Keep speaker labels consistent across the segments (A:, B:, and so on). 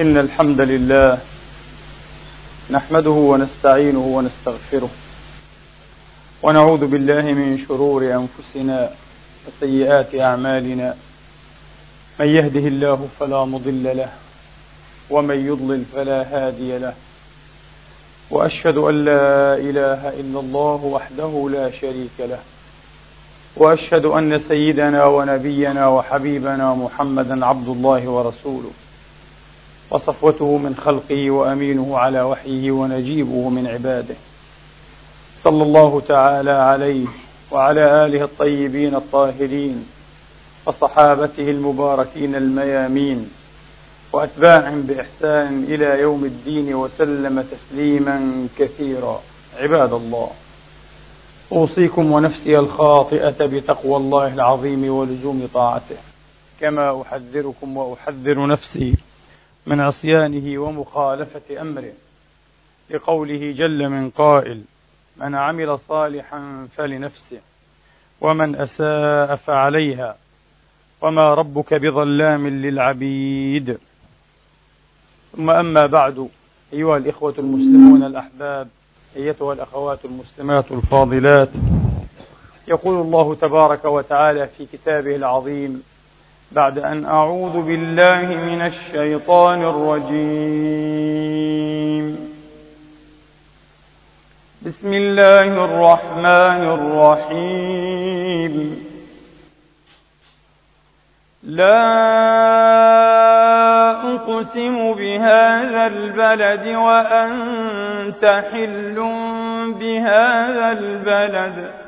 A: إن الحمد لله نحمده ونستعينه ونستغفره ونعوذ بالله من شرور أنفسنا وسيئات أعمالنا من يهده الله فلا مضل له ومن يضلل فلا هادي له وأشهد أن لا إله إلا الله وحده لا شريك له وأشهد أن سيدنا ونبينا وحبيبنا محمدا عبد الله ورسوله وصفوته من خلقه وأمينه على وحيه ونجيبه من عباده. صلى الله تعالى عليه وعلى آله الطيبين الطاهرين وصحابته المباركين الميامين وأتباعهم بإحسان إلى يوم الدين وسلم تسليما كثيرا. عباد الله أوصيكم ونفسي الخاطئة بتقوى الله العظيم ولزوم طاعته. كما أحذركم وأحذر نفسي من عصيانه ومخالفة أمره لقوله جل من قائل من عمل صالحا فلنفسه ومن أساء فعليها وما ربك بظلام للعبيد. ثم أما بعد أيها الإخوة المسلمون الأحباب أيتها الأخوات المسلمات الفاضلات يقول الله تبارك وتعالى في كتابه العظيم بعد أن أعوذ بالله من الشيطان الرجيم. بسم الله الرحمن الرحيم. لا أقسم بهذا البلد وأنت حل بهذا البلد.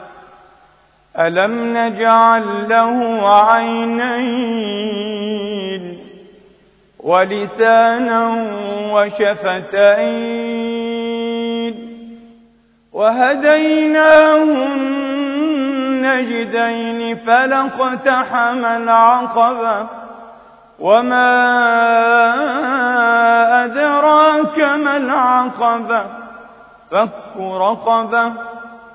A: ألم نجعل له عينين ولسانا وشفتين وهديناه النجدين فلاقتحم العقبة وما أدراك ما العقبة فك رقبة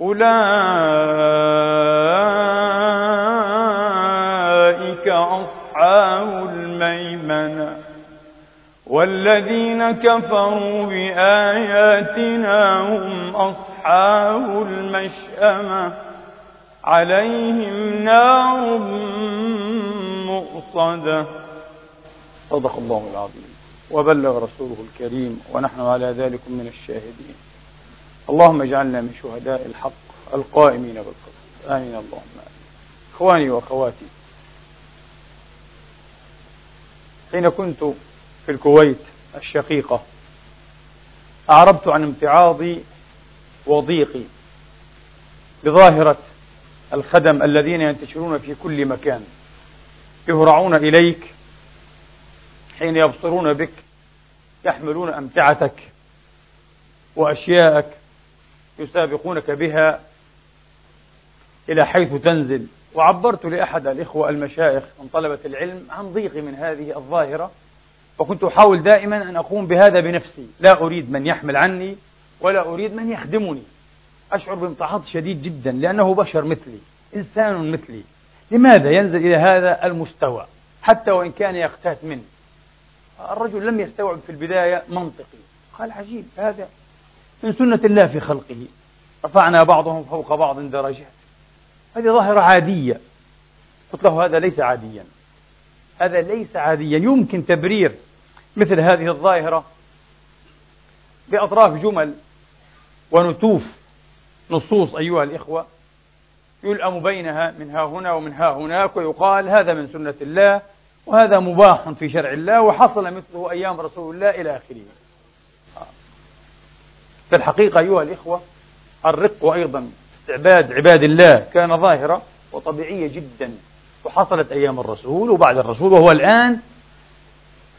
A: أولئك أصحاب الميمنة والذين كفروا بآياتنا هم أصحاب المشأمة عليهم نار مؤصدة. صدق الله العظيم. وبلغ رسوله الكريم ونحن على ذلك من الشاهدين. اللهم اجعلنا من شهداء الحق القائمين بالقسط. آمين. اللهم آمين. إخواني وأخواتي حين كنت في الكويت الشقيقة أعربت عن امتعاضي وضيقي بظاهرة الخدم الذين ينتشرون في كل مكان يهرعون إليك حين يبصرون بك يحملون أمتعتك وأشياءك يسابقونك بها إلى حيث تنزل. وعبرت لأحد الإخوة المشايخ من طلبة العلم عن ضيقي من هذه الظاهرة وكنت أحاول دائما أن أقوم بهذا بنفسي. لا أريد من يحمل عني ولا أريد من يخدمني. أشعر بامتعاض شديد جدا لأنه بشر مثلي إنسان مثلي. لماذا ينزل إلى هذا المستوى؟ حتى وإن كان يقتات مني الرجل لم يستوعب في البداية منطقي. قال عجيب هذا من سنة الله في خلقه. رفعنا بعضهم فوق بعض درجات هذه ظاهرة عادية. قلت له هذا ليس عاديا. هذا ليس عاديا. يمكن تبرير مثل هذه الظاهرة بأطراف جمل ونتوف نصوص أيها الإخوة يلأم بينها من ها هنا ومن ها هناك ويقال هذا من سنة الله وهذا مباح في شرع الله وحصل مثله أيام رسول الله إلى آخره. في الحقيقة أيها الإخوة الرق أيضا استعباد عباد الله كان ظاهرة وطبيعية جدا وحصلت أيام الرسول وبعد الرسول وهو الآن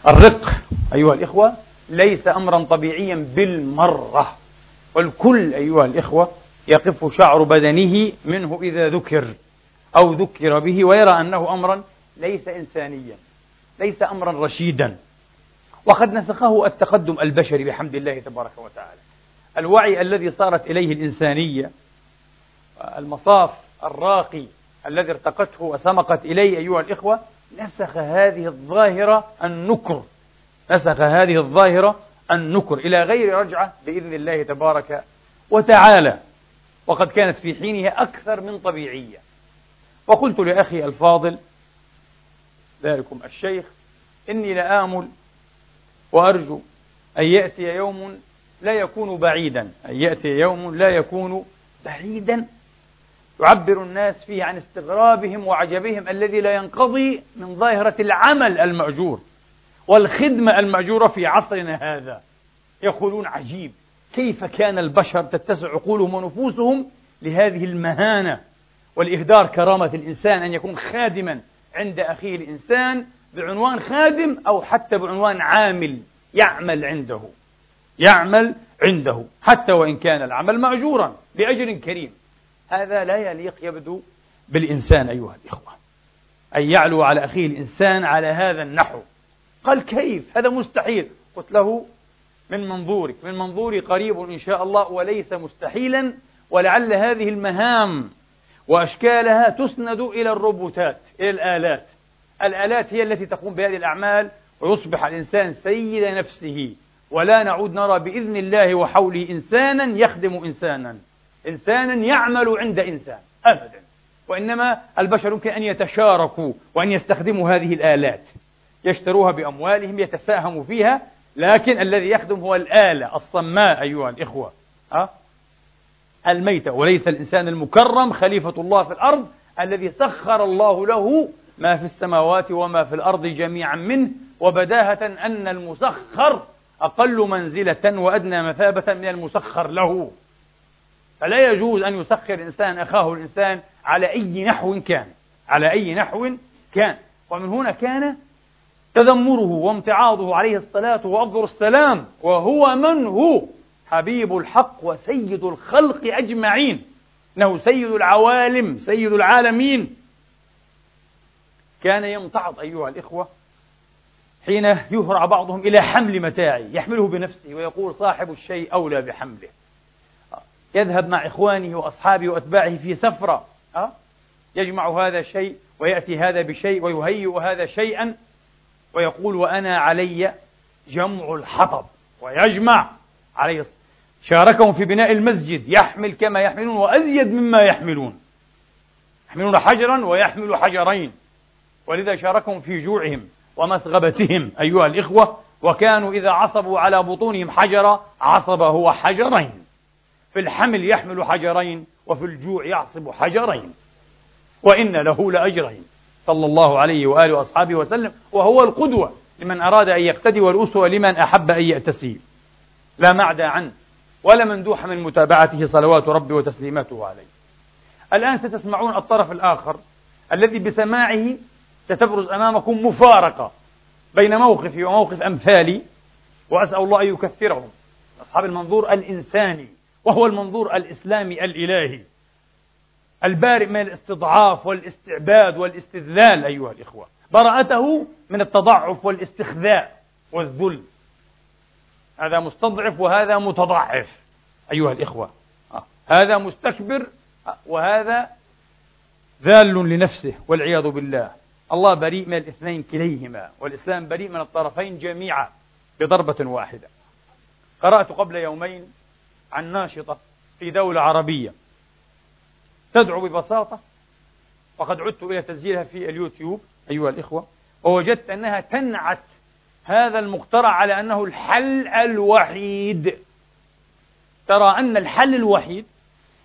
A: الرق أيها الإخوة ليس أمرا طبيعيا بالمرة. والكل أيها الإخوة يقف شعر بدنه منه إذا ذكر أو ذكر به ويرى أنه أمرا ليس إنسانيا ليس أمرا رشيدا. وقد نسخه التقدم البشري بحمد الله تبارك وتعالى. الوعي الذي صارت إليه الإنسانية المصاف الراقي الذي ارتقته وسمقت إليه أيها الإخوة نسخ هذه الظاهرة النكر نسخ هذه الظاهرة النكر إلى غير رجعة بإذن الله تبارك وتعالى. وقد كانت في حينها أكثر من طبيعية. وقلت لأخي الفاضل ذلكم الشيخ إني لآمل وأرجو أن يأتي يوم لا يكون بعيدا. أن يأتي يوم لا يكون بعيدا. يعبر الناس فيه عن استغرابهم وعجبهم الذي لا ينقضي من ظاهرة العمل المأجور والخدمة المأجورة في عصرنا هذا. يقولون عجيب. كيف كان البشر تتسع عقولهم ونفوسهم لهذه المهانة والإهدار كرامة الإنسان أن يكون خادما عند أخيه الإنسان بعنوان خادم أو حتى بعنوان عامل يعمل عنده. يعمل عنده حتى وإن كان العمل مأجورا بأجر كريم. هذا لا يليق يبدو بالإنسان أيها الإخوة. أن يعلو على أخيه الإنسان على هذا النحو. قال كيف؟ هذا مستحيل. قلت له من منظورك من منظوري قريب إن شاء الله وليس مستحيلا ولعل هذه المهام وأشكالها تسند إلى الروبوتات إلى الآلات. الآلات هي التي تقوم بهذه الأعمال ويصبح الإنسان سيد نفسه. ولا نعود نرى بإذن الله وحوله إنسانا يخدم إنسانا. إنسانا يعمل عند إنسان. أبدا. وإنما البشر يمكن أن يتشاركوا وأن يستخدموا هذه الآلات. يشتروها بأموالهم يتساهموا فيها لكن الذي يخدم هو الآلة الصماء أيها الإخوة. أه؟ الميتة. وليس الإنسان المكرم خليفة الله في الأرض الذي سخر الله له ما في السماوات وما في الأرض جميعا منه. وبداهة أن المسخر أقل منزلة وأدنى مثابة من المسخر له. فلا يجوز أن يسخر الإنسان أخاه الإنسان على أي نحو كان. على أي نحو كان. ومن هنا كان تذمره وامتعاضه عليه الصلاة وأفضل السلام. وهو من هو؟ حبيب الحق وسيد الخلق أجمعين. إنه سيد العوالم سيد العالمين. كان يمتعض أيها الإخوة حين يهرع بعضهم إلى حمل متاعه يحمله بنفسه ويقول صاحب الشيء أولى بحمله. يذهب مع إخوانه وأصحابه وأتباعه في سفرة أه؟ يجمع هذا شيء ويأتي هذا بشيء ويهيئ هذا شيئا ويقول وأنا علي جمع الحطب. ويجمع عليه شاركهم في بناء المسجد يحمل كما يحملون وأزيد مما يحملون. يحملون حجرا ويحمل حجرين. ولذا شاركهم في جوعهم. ومسغبتهم أيها الإخوة وكانوا إذا عصبوا على بطونهم حجرا عصب هو حجرين. في الحمل يحمل حجرين وفي الجوع يعصب حجرين. وإن له لأجرين. صلى الله عليه وآله وأصحابه وسلم. وهو القدوة لمن أراد أن يقتدي والأسوة لمن أحب أن يأتسي. لا معدى عنه ولا مندوح من متابعته صلوات ربي وتسليماته عليه. الآن ستسمعون الطرف الآخر الذي بسماعه ستبرز أمامكم مفارقة بين موقفي وموقف أمثالي وأسأل الله أن يكثرهم أصحاب المنظور الإنساني وهو المنظور الإسلامي الإلهي. البارئ من الاستضعاف والاستعباد والاستذلال أيها الإخوة. براءته من التضعف والاستخذاء والذل. هذا مستضعف وهذا متضعف أيها الإخوة. آه. هذا مستكبر آه. وهذا ذال لنفسه والعياذ بالله. الله بريء من الاثنين كليهما والإسلام بريء من الطرفين جميعا بضربة واحدة. قرأت قبل يومين عن ناشطة في دولة عربية. تدعو ببساطة وقد عدت إلى تسجيلها في اليوتيوب أيها الإخوة ووجدت أنها تنعت هذا المخترع على أنه الحل الوحيد. ترى أن الحل الوحيد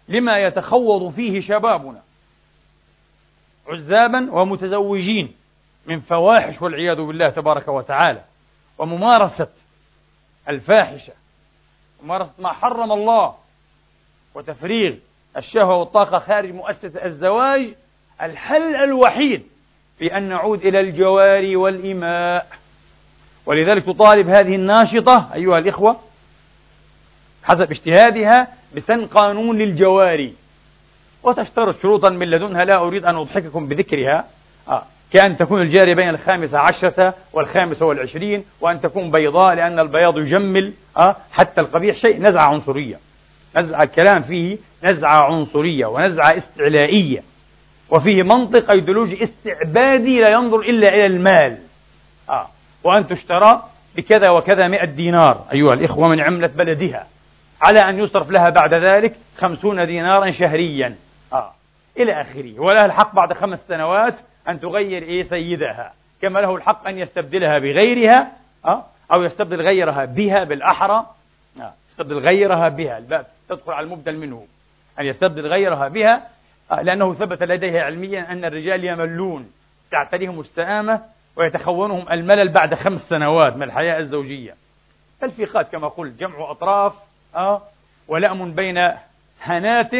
A: لما يتخوض فيه شبابنا عزابا ومتزوجين من فواحش والعياذ بالله تبارك وتعالى. وممارسة الفاحشة. ممارسة ما حرم الله وتفريغ الشهوة والطاقة خارج مؤسسة الزواج الحل الوحيد في أن نعود إلى الجواري والإماء. ولذلك تطالب هذه الناشطة أيها الإخوة حسب اجتهادها بسن قانون للجواري. وتشترط شروطا من لدنها لا أريد أن أضحككم بذكرها آه. كأن تكون الجارية بين الخامسة عشرة والخامسة والعشرين وأن تكون بيضاء لأن البياض يجمل آه. حتى القبيح شيء نزعة عنصرية نزعة الكلام فيه نزعة عنصرية ونزعة استعلائية وفيه منطق أيديولوجي استعبادي لا ينظر إلا إلى المال آه. وأن تشترى بكذا وكذا مئة دينار أيها الإخوة من عملة بلدها على أن يصرف لها بعد ذلك خمسون دينارا شهريا. إلى آخره ولها الحق بعد خمس سنوات أن تغير إيه سيدها كما له الحق أن يستبدلها بغيرها آه. أو يستبدل غيرها بها بالأحرى آه. يستبدل غيرها بها الباب تدخل على المبدل منه أن يستبدل غيرها بها آه. لأنه ثبت لديه علميا أن الرجال يملون تعتريهم السآمة ويتخونهم الملل بعد خمس سنوات من الحياة الزوجية تلفيقات كما قلت جمع أطراف ولأم بين هنات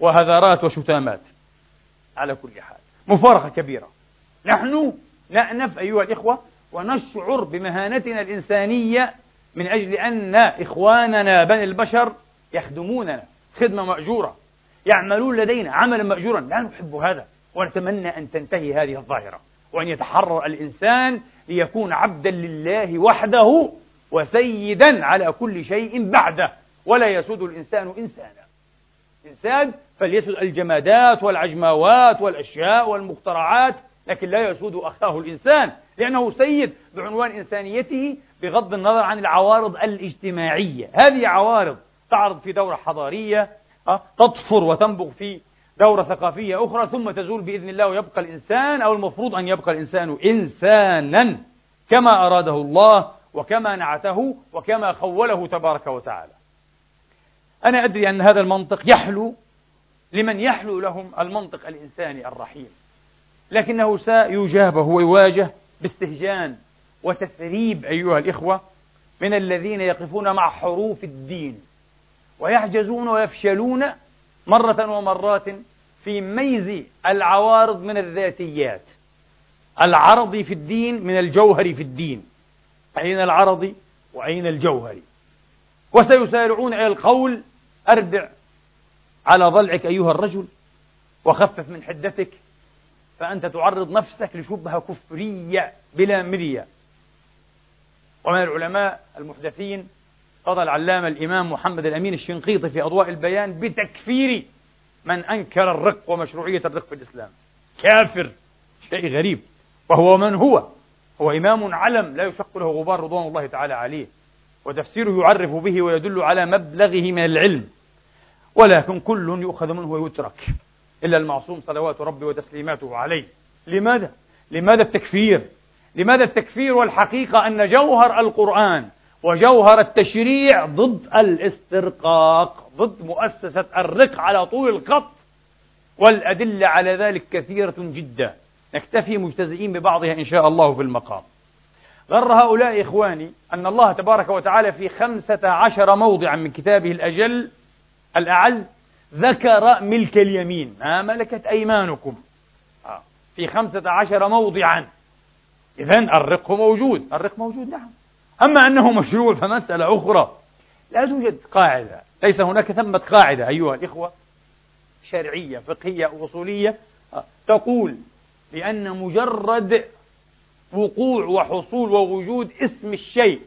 A: وهذارات وشتامات على كل حال. مفارقة كبيرة. نحن نأنف أيها الإخوة ونشعر بمهانتنا الإنسانية من أجل أن إخواننا بني البشر يخدموننا خدمة مأجورة. يعملون لدينا عملا مأجورا. لا نحب هذا ونتمنى أن تنتهي هذه الظاهرة وأن يتحرر الإنسان ليكون عبدا لله وحده وسيدا على كل شيء بعده. ولا يسود الإنسان إنسانا. إنسان فليسد الجمادات والعجماوات والأشياء والمخترعات لكن لا يسود أخاه الإنسان لأنه سيد بعنوان إنسانيته بغض النظر عن العوارض الاجتماعية. هذه عوارض تعرض في دورة حضارية آه، تطفر وتنبغ في دورة ثقافية أخرى ثم تزول بإذن الله ويبقى الإنسان أو المفروض أن يبقى الإنسان إنسانا كما أراده الله وكما نعته وكما خوله تبارك وتعالى. أنا أدري أن هذا المنطق يحلو لمن يحلو لهم المنطق الإنساني الرحيم لكنه سيجابه ويواجه باستهجان وتثريب أيها الإخوة من الذين يقفون مع حروف الدين ويحجزون ويفشلون مرة ومرات في ميز العوارض من الذاتيات العرضي في الدين من الجوهري في الدين أين العرضي وأين الجوهري وسيسارعون إلى القول أردع على ضلعك أيها الرجل وخفف من حدتك فأنت تعرض نفسك لشبهة كفرية بلا مرية ومن العلماء المحدثين قضى العلامة الإمام محمد الأمين الشنقيطي في أضواء البيان بتكفير من أنكر الرق ومشروعية الرق في الإسلام. كافر شيء غريب. وهو من هو؟ هو إمام علم لا يشق له غبار رضوان الله تعالى عليه. وتفسيره يعرف به ويدل على مبلغه من العلم. ولكن كل يؤخذ منه ويترك إلا المعصوم صلوات ربي وتسليماته عليه. لماذا؟ لماذا التكفير؟ لماذا التكفير والحقيقة أن جوهر القرآن وجوهر التشريع ضد الاسترقاق ضد مؤسسة الرق على طول الخط؟ والأدلة على ذلك كثيرة جدا. نكتفي مجتزئين ببعضها إن شاء الله في المقام. غر هؤلاء إخواني أن الله تبارك وتعالى في خمسة عشر موضعا من كتابه الأجل الأعز ذكر ملك اليمين. ما ملكت أيمانكم؟ آه. في خمسة عشر موضعا. إذا الرق موجود. الرق موجود نعم. أما أنه مشروع فمسألة أخرى. لا توجد قاعدة. ليس هناك ثمة قاعدة أيها الإخوة. شرعية فقهية أصولية. آه. تقول بأن مجرد وقوع وحصول ووجود اسم الشيء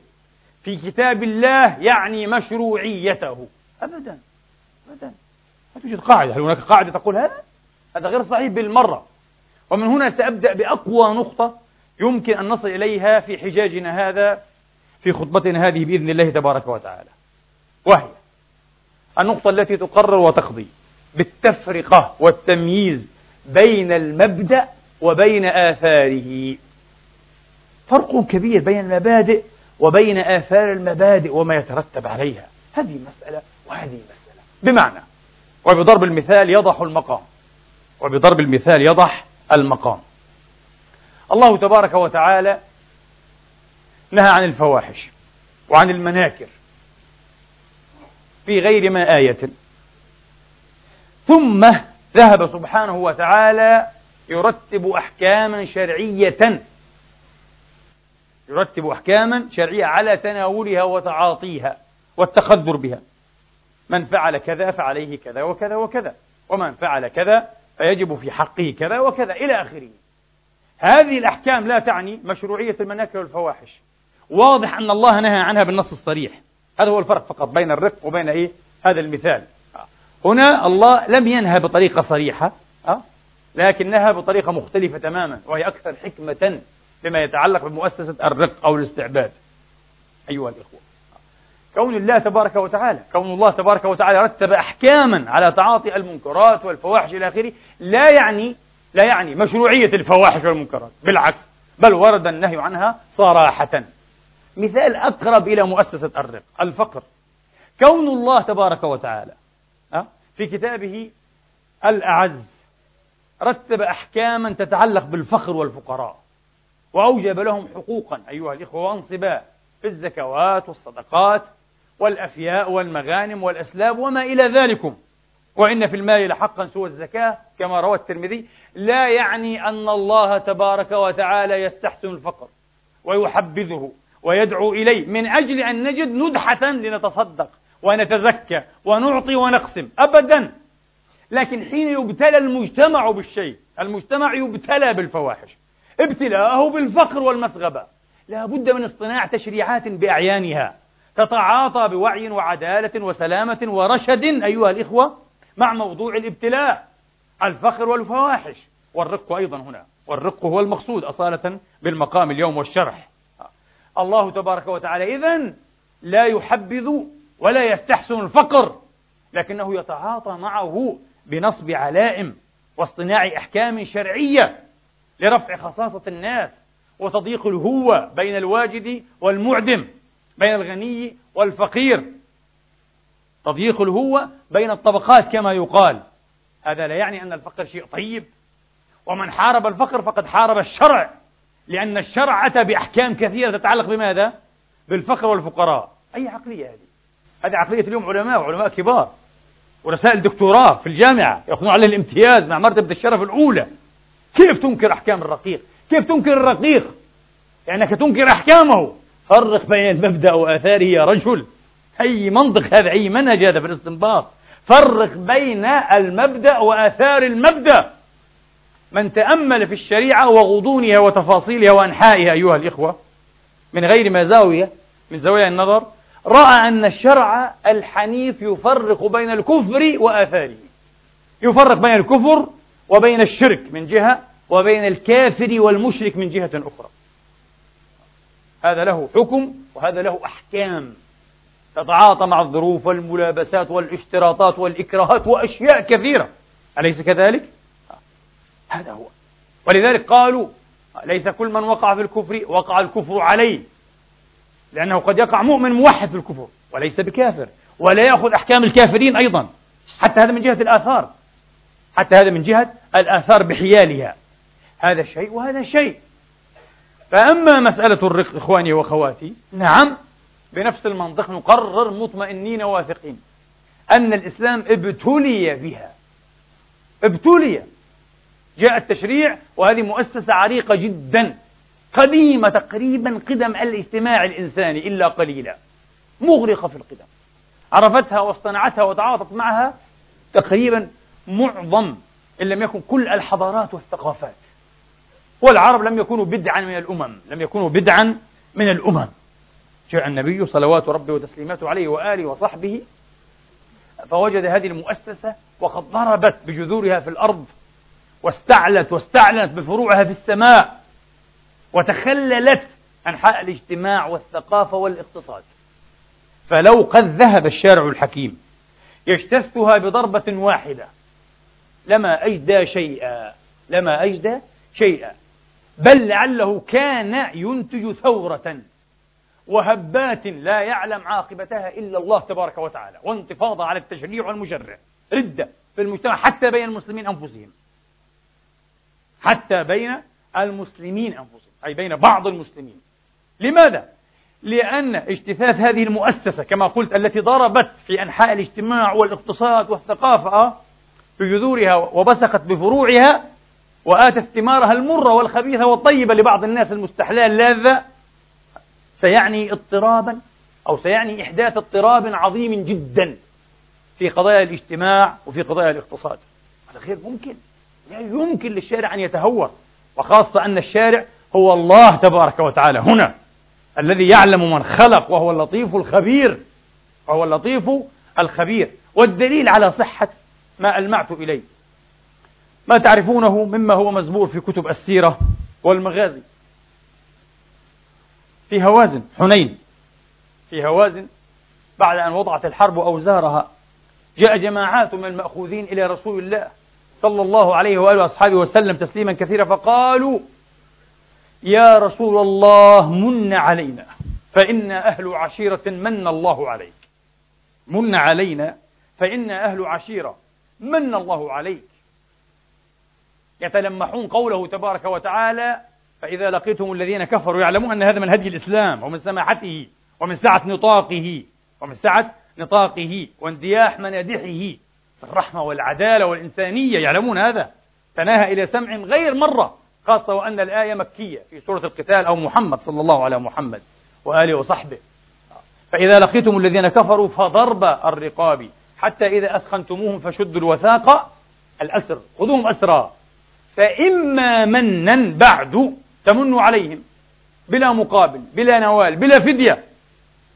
A: في كتاب الله يعني مشروعيته. أبدا أبدا. لا توجد قاعدة. هل هناك قاعدة تقول هذا؟ هذا غير صحيح بالمرة. ومن هنا سأبدأ بأقوى نقطة يمكن أن نصل إليها في حجاجنا هذا في خطبتنا هذه بإذن الله تبارك وتعالى. وهي النقطة التي تقرر وتقضي بالتفرقة والتمييز بين المبدأ وبين آثاره. فرق كبير بين المبادئ وبين آثار المبادئ وما يترتب عليها. هذه مسألة وهذه مسألة. بمعنى وبضرب المثال يضح المقام. وبضرب المثال يضح المقام. الله تبارك وتعالى نهى عن الفواحش وعن المناكر في غير ما آية. ثم ذهب سبحانه وتعالى يرتب أحكاما شرعية يرتب أحكاما شرعية على تناولها وتعاطيها والتخذر بها. من فعل كذا فعليه كذا وكذا وكذا. ومن فعل كذا فيجب في حقه كذا وكذا إلى آخره. هذه الأحكام لا تعني مشروعية المناكر والفواحش. واضح أن الله نهى عنها بالنص الصريح. هذا هو الفرق فقط بين الرق وبين إيه؟ هذا المثال. هنا الله لم ينهى بطريقة صريحة أه؟ لكنها بطريقة مختلفة تماما وهي أكثر حكمة بما يتعلق بمؤسسة الرق أو الاستعباد أيها الإخوة. كون الله تبارك وتعالى كون الله تبارك وتعالى رتب أحكاما على تعاطي المنكرات والفواحش إلى آخره لا يعني لا يعني مشروعية الفواحش والمنكرات. بالعكس بل ورد النهي عنها صراحة. مثال أقرب إلى مؤسسة الرق الفقر. كون الله تبارك وتعالى في كتابه الأعز رتب أحكاما تتعلق بالفقر والفقراء. وأوجب لهم حقوقا أيها الإخوة وأنصباء في الزكوات والصدقات والأفياء والمغانم والأسلاب وما إلى ذلكم. وإن في المال لحقا سوى الزكاة كما روى الترمذي لا يعني أن الله تبارك وتعالى يستحسن الفقر ويحبذه ويدعو إليه من أجل أن نجد ندحة لنتصدق ونتزكى ونعطي ونقسم أبدا. لكن حين يبتلى المجتمع بالشيء المجتمع يبتلى بالفواحش. ابتلاءه بالفقر والمسغبة. لا بد من اصطناع تشريعات بأعيانها. تتعاطى بوعي وعدالة وسلامة ورشد أيها الإخوة مع موضوع الابتلاء. الفقر والفواحش. والرق أيضا هنا. والرق هو المقصود أصالة بالمقام اليوم والشرح. الله تبارك وتعالى إذن لا يحبذ ولا يستحسن الفقر لكنه يتعاطى معه بنصب علائم واصطناع أحكام شرعية. لرفع خصاصة الناس وتضييق الهوة بين الواجد والمعدم بين الغني والفقير. تضييق الهوة بين الطبقات كما يقال. هذا لا يعني أن الفقر شيء طيب. ومن حارب الفقر فقد حارب الشرع لأن الشرع أتى بأحكام كثيرة تتعلق بماذا؟ بالفقر والفقراء. أي عقلية هذه؟ هذه عقلية اليوم علماء وعلماء كبار ورسائل دكتوراه في الجامعة يأخذون عليه الامتياز مع مرتبة الشرف الأولى. كيف تنكر أحكام الرقيق؟ كيف تنكر الرقيق؟ يعني تنكر أحكامه. فرق بين المبدأ وآثاره يا رجل. أي منطق هذا؟ أي منهج هذا في الاستنباط؟ فرق بين المبدأ وآثار المبدأ. من تأمل في الشريعة وغضونها وتفاصيلها وأنحائها أيها الإخوة من غير ما زاوية من زوايا النظر رأى أن الشرع الحنيف يفرق بين الكفر وآثاره. يفرق بين الكفر وبين الشرك من جهة وبين الكافر والمشرك من جهة أخرى. هذا له حكم وهذا له أحكام. تتعاطى مع الظروف والملابسات والاشتراطات والإكراهات وأشياء كثيرة. أليس كذلك؟ هذا هو. ولذلك قالوا ليس كل من وقع في الكفر وقع الكفر عليه. لأنه قد يقع مؤمن موحد في الكفر وليس بكافر. ولا يأخذ أحكام الكافرين أيضا. حتى هذا من جهة الآثار. حتى هذا من جهة الآثار بحيالها. هذا شيء وهذا شيء. فأما مسألة الرق إخواني وأخواتي نعم. بنفس المنطق نقرر مطمئنين واثقين أن الإسلام ابتلي بها. ابتلي. جاء التشريع وهذه مؤسسة عريقة جدا. قديمة تقريبا قدم الاجتماع الإنساني إلا قليلا. مغرقة في القدم. عرفتها واصطنعتها وتعاطت معها تقريبا معظم إن لم يكن كل الحضارات والثقافات والعرب لم يكونوا بدعا من الأمم لم يكونوا بدعا من الأمم. جاء النبي صلوات ربي وتسليماته عليه وآله وصحبه فوجد هذه المؤسسة وقد ضربت بجذورها في الأرض واستعلت واستعلنت بفروعها في السماء وتخللت أنحاء الاجتماع والثقافة والاقتصاد. فلو قد ذهب الشارع الحكيم يجتثها بضربة واحدة لما أجدى شيئا لما أجدى شيئا. بل لعله كان ينتج ثورة وهبات لا يعلم عاقبتها إلا الله تبارك وتعالى. وانتفاضة على التشريع والمشرع ردة في المجتمع حتى بين المسلمين أنفسهم. حتى بين المسلمين أنفسهم. أي بين بعض المسلمين. لماذا؟ لأن اجتثاث هذه المؤسسة كما قلت التي ضربت في أنحاء الاجتماع والاقتصاد والثقافة في جذورها وبسقت بفروعها وآتت ثمارها المرة والخبيثة والطيبة لبعض الناس المستحلاة اللاذة سيعني اضطرابا أو سيعني إحداث اضطراب عظيم جدا في قضايا الاجتماع وفي قضايا الاقتصاد. هذا غير ممكن. لا يمكن للشارع أن يتهور وخاصة أن الشارع هو الله تبارك وتعالى. هنا الذي يعلم من خلق وهو اللطيف الخبير وهو اللطيف الخبير. والدليل على صحة ما ألمعت إليه. ما تعرفونه مما هو مزبور في كتب السيرة والمغازي. في هوازن حنين. في هوازن بعد أن وضعت الحرب أوزارها جاء جماعات من المأخوذين إلى رسول الله صلى الله عليه وآله وأصحابه وسلم تسليما كثيرا فقالوا يا رسول الله من علينا فإنا أهل عشيرة من الله عليك. من علينا فإنا أهل عشيرة من الله عليك. يتلمحون قوله تبارك وتعالى فإذا لقيتم الذين كفروا يعلمون أن هذا من هدي الإسلام ومن سماحته ومن سعة نطاقه ومن سعة نطاقه واندياح منادحه. في الرحمة والعدالة والإنسانية يعلمون هذا. تناهى إلى سمع غير مرة خاصة وأن الآية مكية في سورة القتال أو محمد صلى الله على محمد وآله وصحبه. فإذا لقيتم الذين كفروا فضرب الرقاب. حتى إذا أثخنتموهم فشدوا الوثاق الأسر خذوهم أسرى فإما منا بعد تمنوا عليهم بلا مقابل بلا نوال بلا فدية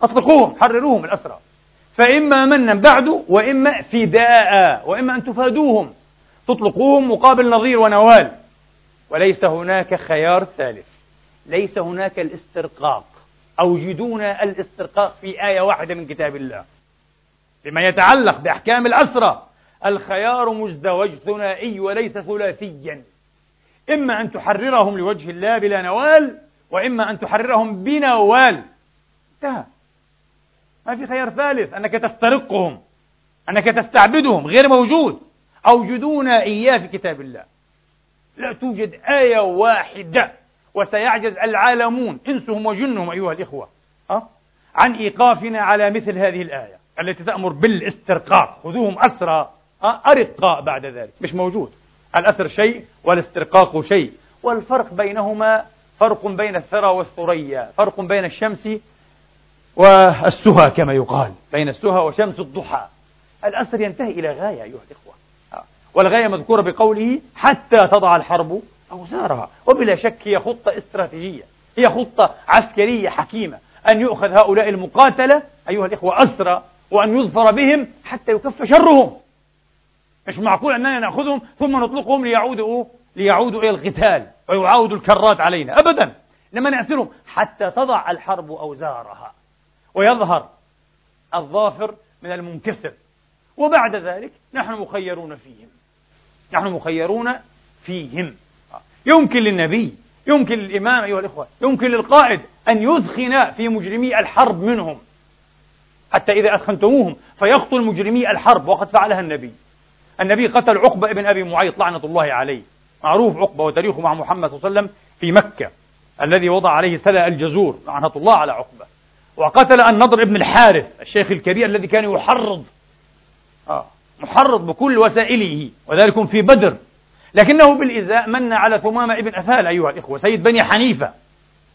A: أطلقوهم حرروهم الأسرى. فإما منا بعد وإما فداء وإما أن تفادوهم تطلقوهم مقابل نظير ونوال. وليس هناك خيار ثالث ليس هناك الاسترقاق. أوجدون الاسترقاق في آية واحدة من كتاب الله. فيما يتعلق بأحكام الأسرى الخيار مزدوج ثنائي وليس ثلاثيا. إما أن تحررهم لوجه الله بلا نوال وإما أن تحررهم بنوال انتهى. ما في خيار ثالث أنك تسترقهم أنك تستعبدهم غير موجود. أوجدون إياه في كتاب الله. لا توجد آية واحدة وسيعجز العالمون إنسهم وجنهم أيها الإخوة. أه؟ عن إيقافنا على مثل هذه الآية. التي تأمر بالاسترقاق خذوهم أسرى أه؟ أرقاء بعد ذلك. مش موجود. الأسر شيء والاسترقاق شيء. والفرق بينهما فرق بين الثرى والثريا فرق بين الشمس والسهى كما يقال بين السهى وشمس الضحى. الأسر ينتهي إلى غاية أيها الإخوة. والغاية مذكورة بقوله حتى تضع الحرب أوزارها. وبلا شك هي خطة استراتيجية هي خطة عسكرية حكيمة. أن يؤخذ هؤلاء المقاتلة أيها الإخوة أسرى وأن يظفر بهم حتى يكف شرهم. مش معقول أننا نأخذهم ثم نطلقهم ليعودوا ليعودوا إلى القتال ويعاودوا الكرات علينا. أبدا. لما نأسرهم حتى تضع الحرب أوزارها ويظهر الظافر من المنكسر. وبعد ذلك نحن مخيرون فيهم. نحن مخيرون فيهم. يمكن للنبي يمكن للإمام أيها الإخوة يمكن للقائد أن يثخن في مجرمي الحرب منهم. حتى إذا أثخنتموهم فيقتل مجرمي الحرب وقد فعلها النبي. النبي قتل عقبة ابن أبي معيط لعنة الله عليه. معروف عقبة وتاريخه مع محمد صلى الله عليه وسلم في مكة الذي وضع عليه سلأ الجزور لعنة الله على عقبة. وقتل النضر ابن الحارث الشيخ الكبير الذي كان يحرض. آه محرض بكل وسائله وذلك في بدر. لكنه بالإزاء من على ثمامة ابن أثال أيها الإخوة سيد بني حنيفة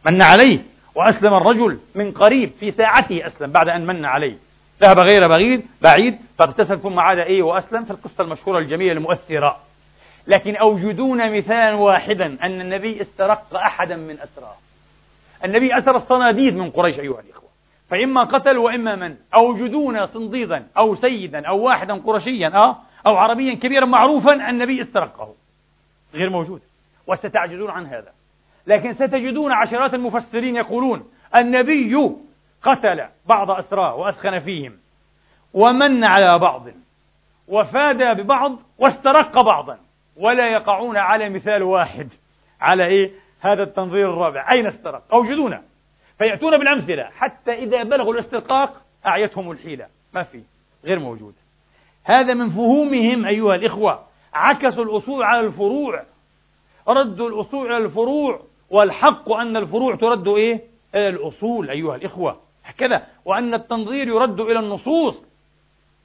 A: من عليه. وأسلم الرجل من قريب في ساعته أسلم بعد أن من عليه. ذهب غير بعيد بعيد فاغتسل ثم عاد إيه وأسلم في القصة المشهورة الجميلة المؤثرة. لكن أوجدون مثالا واحدا أن النبي استرق أحدا من أسراه النبي أسر الصناديد من قريش أيها الإخوة. فإما قتل وإما من. أوجدون صنديدا أو سيدا أو واحدا قرشيا أه أو عربيا كبيرا معروفا النبي استرقه. غير موجود. وستعجزون عن هذا. لكن ستجدون عشرات المفسرين يقولون النبي قتل بعض أسراه وأثخن فيهم ومن على بعض وفاد ببعض واسترق بعضا ولا يقعون على مثال واحد على إيه؟ هذا التنظير الرابع. أين استرق؟ أوجدونه فيأتون بالأمثلة. حتى إذا بلغوا الاسترقاق أعيتهم الحيلة. ما في. غير موجود. هذا من فهومهم أيها الإخوة. عكسوا الأصول على الفروع. ردوا الأصول على الفروع والحق أن الفروع ترد إيه؟ إلى الأصول أيها الإخوة. هكذا. وأن التنظير يرد إلى النصوص.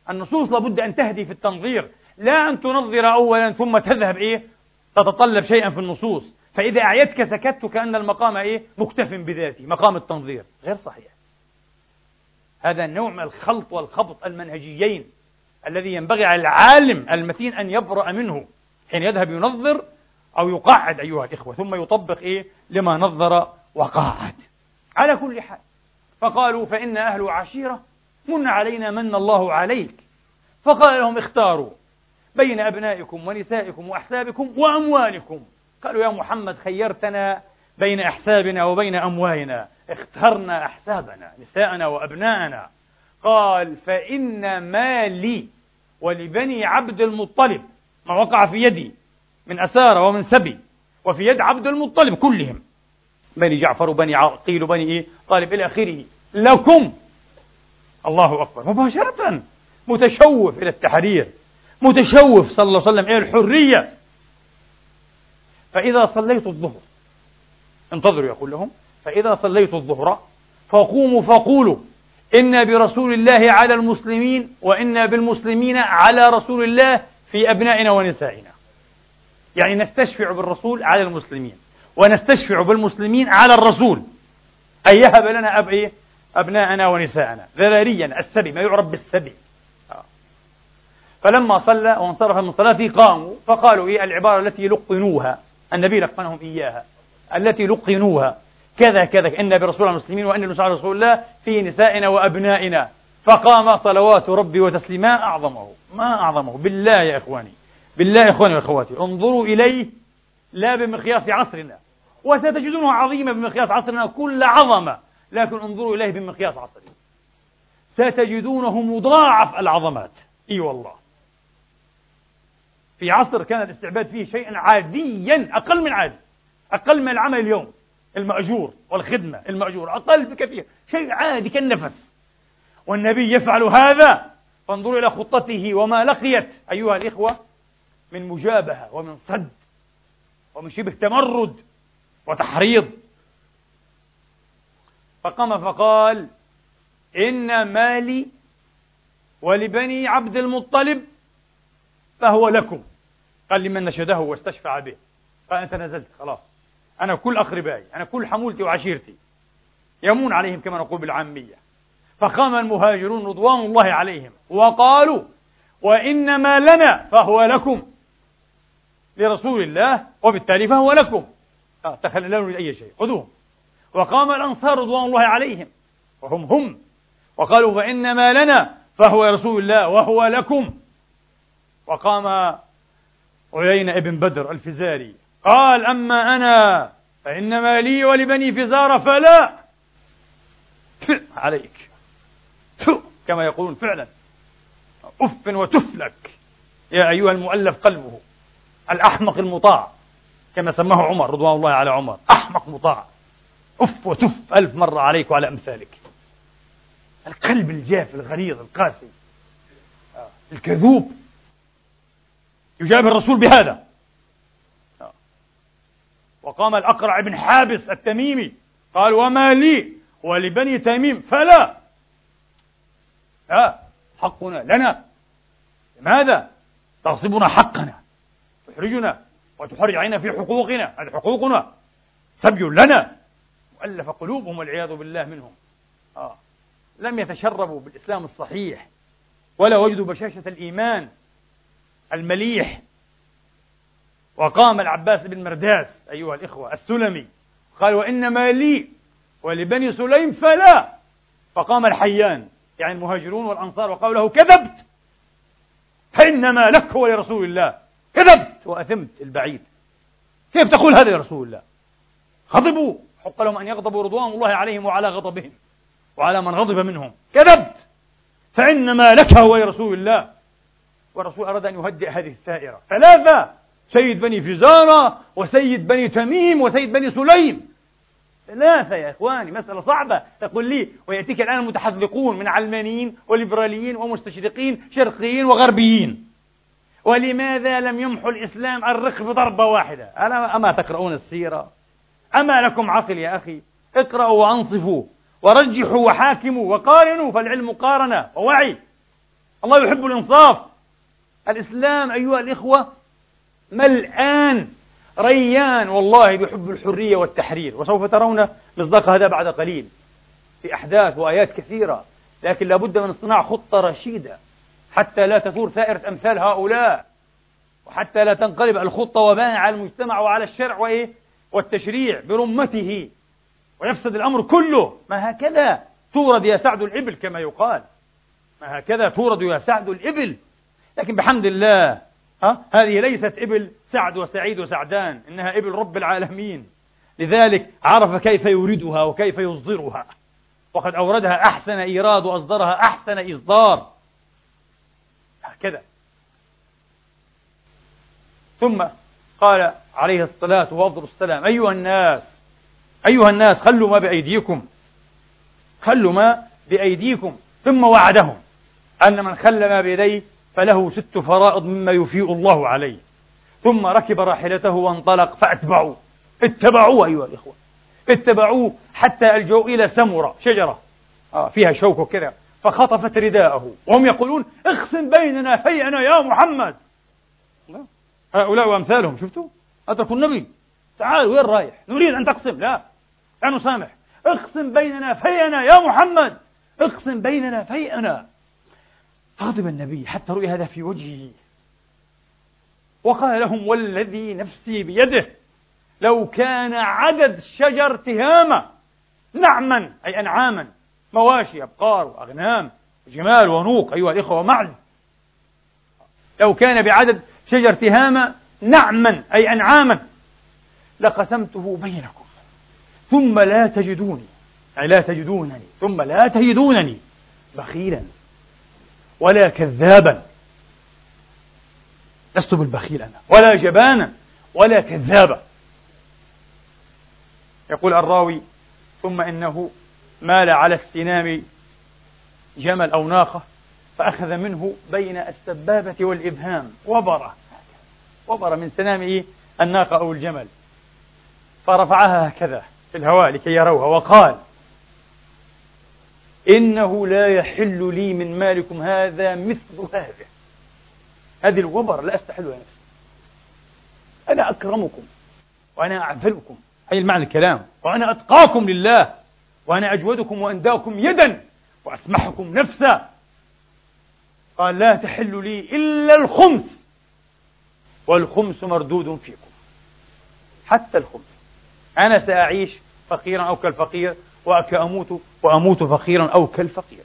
A: النصوص لابد أن تهدي في التنظير. لا أن تنظر أولا ثم تذهب إيه؟ تتطلب شيئا في النصوص. فإذا أعيتك سكت كأن المقام إيه؟ مكتف بذاته مقام التنظير. غير صحيح. هذا نوع من الخلط والخبط المنهجيين الذي ينبغي على العالم المتين أن يبرأ منه. حين يذهب ينظر أو يقعد أيها الإخوة ثم يطبق إيه؟ لما نظر وقاعد. على كل حال فقالوا فإن أهل عشيرة من علينا من الله عليك. فقال لهم اختاروا بين أبنائكم ونسائكم وأحسابكم وأموالكم. قالوا يا محمد خيرتنا بين أحسابنا وبين أموالنا. اخترنا أحسابنا نساءنا وأبناءنا. قال فإن مالي ولبني عبد المطلب ما وقع في يدي. من أسارة ومن سبي وفي يد عبد المطلب كلهم. بني جعفر وبني عقيل وبني إيه؟ طالب إلى آخره. لكم. الله أكبر. مباشرة. متشوف إلى التحرير. متشوف صلى الله عليه وسلم إلى الحرية. فإذا صليت الظهر انتظروا يقول لهم فإذا صليت الظهر فقوموا فقولوا إنا برسول الله على المسلمين وإنا بالمسلمين على رسول الله في أبنائنا ونسائنا. يعني نستشفع بالرسول على المسلمين ونستشفع بالمسلمين على الرسول. أن يهب لنا أب إيه؟ أبناءنا ونساءنا ذراريا السبي ما يعرف بالسبي. آه. فلما صلى وانصرف من صلاته قاموا فقالوا إيه؟ العبارة التي لقنوها النبي لقنهم إياها. التي لقنوها كذا كذا إن برسول المسلمين وإن على رسول الله في نسائنا وأبنائنا. فقام صلوات ربي وتسليما أعظمه. ما أعظمه؟ بالله يا إخواني. بالله إخواني وأخواتي انظروا إليه لا بمقياس عصرنا وستجدونه عظيما بمقياس عصرنا كل عظمة لكن انظروا إليه بمقياس عصرنا. ستجدونه مضاعف العظمات. إي والله. في عصر كان الاستعباد فيه شيئا عاديا أقل من عادي أقل من العمل اليوم المأجور والخدمة المأجور أقل بكثير شيء عادي كالنفس. والنبي يفعل هذا. فانظروا إلى خطته وما لقيت أيها الإخوة. من مجابهة ومن صد ومن شبه تمرد وتحريض. فقام فقال إن مالي ولبني عبد المطلب فهو لكم. قال لمن نشده واستشفع به. قال أنت نزلت خلاص. أنا كل أقربائي أنا كل حمولتي وعشيرتي. يمون عليهم كما نقول بالعامية. فقام المهاجرون رضوان الله عليهم وقالوا وإنما لنا فهو لكم. لرسول الله وبالتالي فهو لكم. آه تخلى نريد أي شيء. خذوهم. وقام الأنصار رضوان الله عليهم. وهم هم. وقالوا فإنما لنا فهو رسول الله وهو لكم. وقام عيينة ابن بدر الفزاري. قال أما أنا فإنما لي ولبني فزار فلا. عليك. كما يقولون فعلا. أف وتف لك يا أيها المؤلف قلبه. الأحمق المطاع كما سماه عمر رضوان الله على عمر. أحمق مطاع. أف وتف ألف مرة عليك وعلى أمثالك. القلب الجاف الغليظ القاسي. آه، الكذوب. يجابه الرسول بهذا. آه. وقام الأقرع بن حابس التميمي. قال وما لي ولبني تميم. فلا. لا حقنا لنا. لماذا؟ تغصبنا حقنا. تحرجنا وتحرج علينا في حقوقنا. هذه حقوقنا. سبي لنا. مؤلف قلوبهم والعياذ بالله منهم. آه. لم يتشربوا بالإسلام الصحيح ولا وجدوا بشاشة الإيمان المليح. وقام العباس بن مرداس أيها الإخوة السلمي قال وإنما لي ولبني سليم فلا. فقام الحيان يعني المهاجرون والأنصار وقالوا له كذبت. فإنما لك ولرسول الله. كذبت وأثمت البعيد. كيف تقول هذا يا رسول الله؟ غضبوا. حق لهم أن يغضبوا رضوان الله عليهم وعلى غضبهم وعلى من غضب منهم. كذبت. فإنما لك هو يا رسول الله. والرسول أراد أن يهدئ هذه الثائرة. ثلاثة. سيد بني فزارة وسيد بني تميم وسيد بني سليم. ثلاثة يا إخواني مسألة صعبة. تقول لي ويأتيك الآن المتحذلقون من علمانيين وليبراليين ومستشرقين شرقيين وغربيين. ولماذا لم يمحو الإسلام الرق بضربة واحدة؟ ألا أما تقرؤون السيرة؟ أما لكم عقل يا أخي؟ اقرأوا وأنصفوا ورجحوا وحاكموا وقارنوا فالعلم قارنة ووعي. الله يحب الإنصاف. الإسلام أيها الإخوة ملآن ريان والله بحب الحرية والتحرير. وسوف ترون مصداق هذا بعد قليل في أحداث وآيات كثيرة لكن لابد من اصطناع خطة رشيدة. حتى لا تثور ثائرة أمثال هؤلاء وحتى لا تنقلب الخطة وباء على المجتمع وعلى الشرع وإيه؟ والتشريع برمته. ويفسد الأمر كله. ما هكذا تورد يا سعد الإبل كما يقال. ما هكذا تورد يا سعد الإبل. لكن بحمد الله ها؟ هذه ليست إبل سعد وسعيد وسعدان إنها إبل رب العالمين. لذلك عرف كيف يوردها وكيف يصدرها. وقد أوردها أحسن إيراد وأصدرها أحسن إصدار. هكذا ثم قال عليه الصلاة والسلام أيها الناس أيها الناس خلوا ما بأيديكم. خلوا ما بأيديكم. ثم وعدهم أن من خل ما بيديه فله ست فرائض مما يفيء الله عليه. ثم ركب راحلته وانطلق فأتبعوا اتبعوه أيها الإخوة. اتبعوه حتى ألجوا إلى سمرة شجرة. آه فيها شوك وكذا. فخطفت رداءه. وهم يقولون اقسم بيننا فيئنا يا محمد. هؤلاء وأمثالهم شفتوا؟ أتركوا النبي. تعال وين رايح؟ نريد أن تقسم لا. لا نسامح. اقسم بيننا فيئنا يا محمد. اقسم بيننا فيئنا. غضب النبي حتى رؤي هذا في وجهه. وقال لهم والذي نفسي بيده لو كان عدد شجر تهامة نعما أي أنعاما. مواشي أبقار وأغنام جمال ونوق. أيها الإخوة ومعز لو كان بعدد شجر تهامة نعما أي أنعاما لقسمته بينكم. ثم لا تجدوني. أي لا تجدونني. ثم لا تجدونني بخيلا ولا كذابا. لست بالبخيل أنا ولا جبانا ولا كذابا. يقول الراوي ثم إنه مال على السنام جمل أو ناقة فأخذ منه بين السبابة والإبهام. وبرة وبر من سنام الناقة أو الجمل. فرفعها هكذا في الهواء لكي يروها وقال إنه لا يحل لي من مالكم هذا مثل هذا. هذه الوبر لا أستحلها نفسي. أنا أكرمكم وأنا أعذلكم. هي المعنى الكلام؟ وأنا أتقاكم لله. وأنا أجودكم وأنداكم يدا وأسمحكم نفسا. قال لا تحل لي إلا الخمس. والخمس مردود فيكم. حتى الخمس. أنا سأعيش فقيرا أو كالفقير وكأموت وأموت فقيرا أو كالفقير.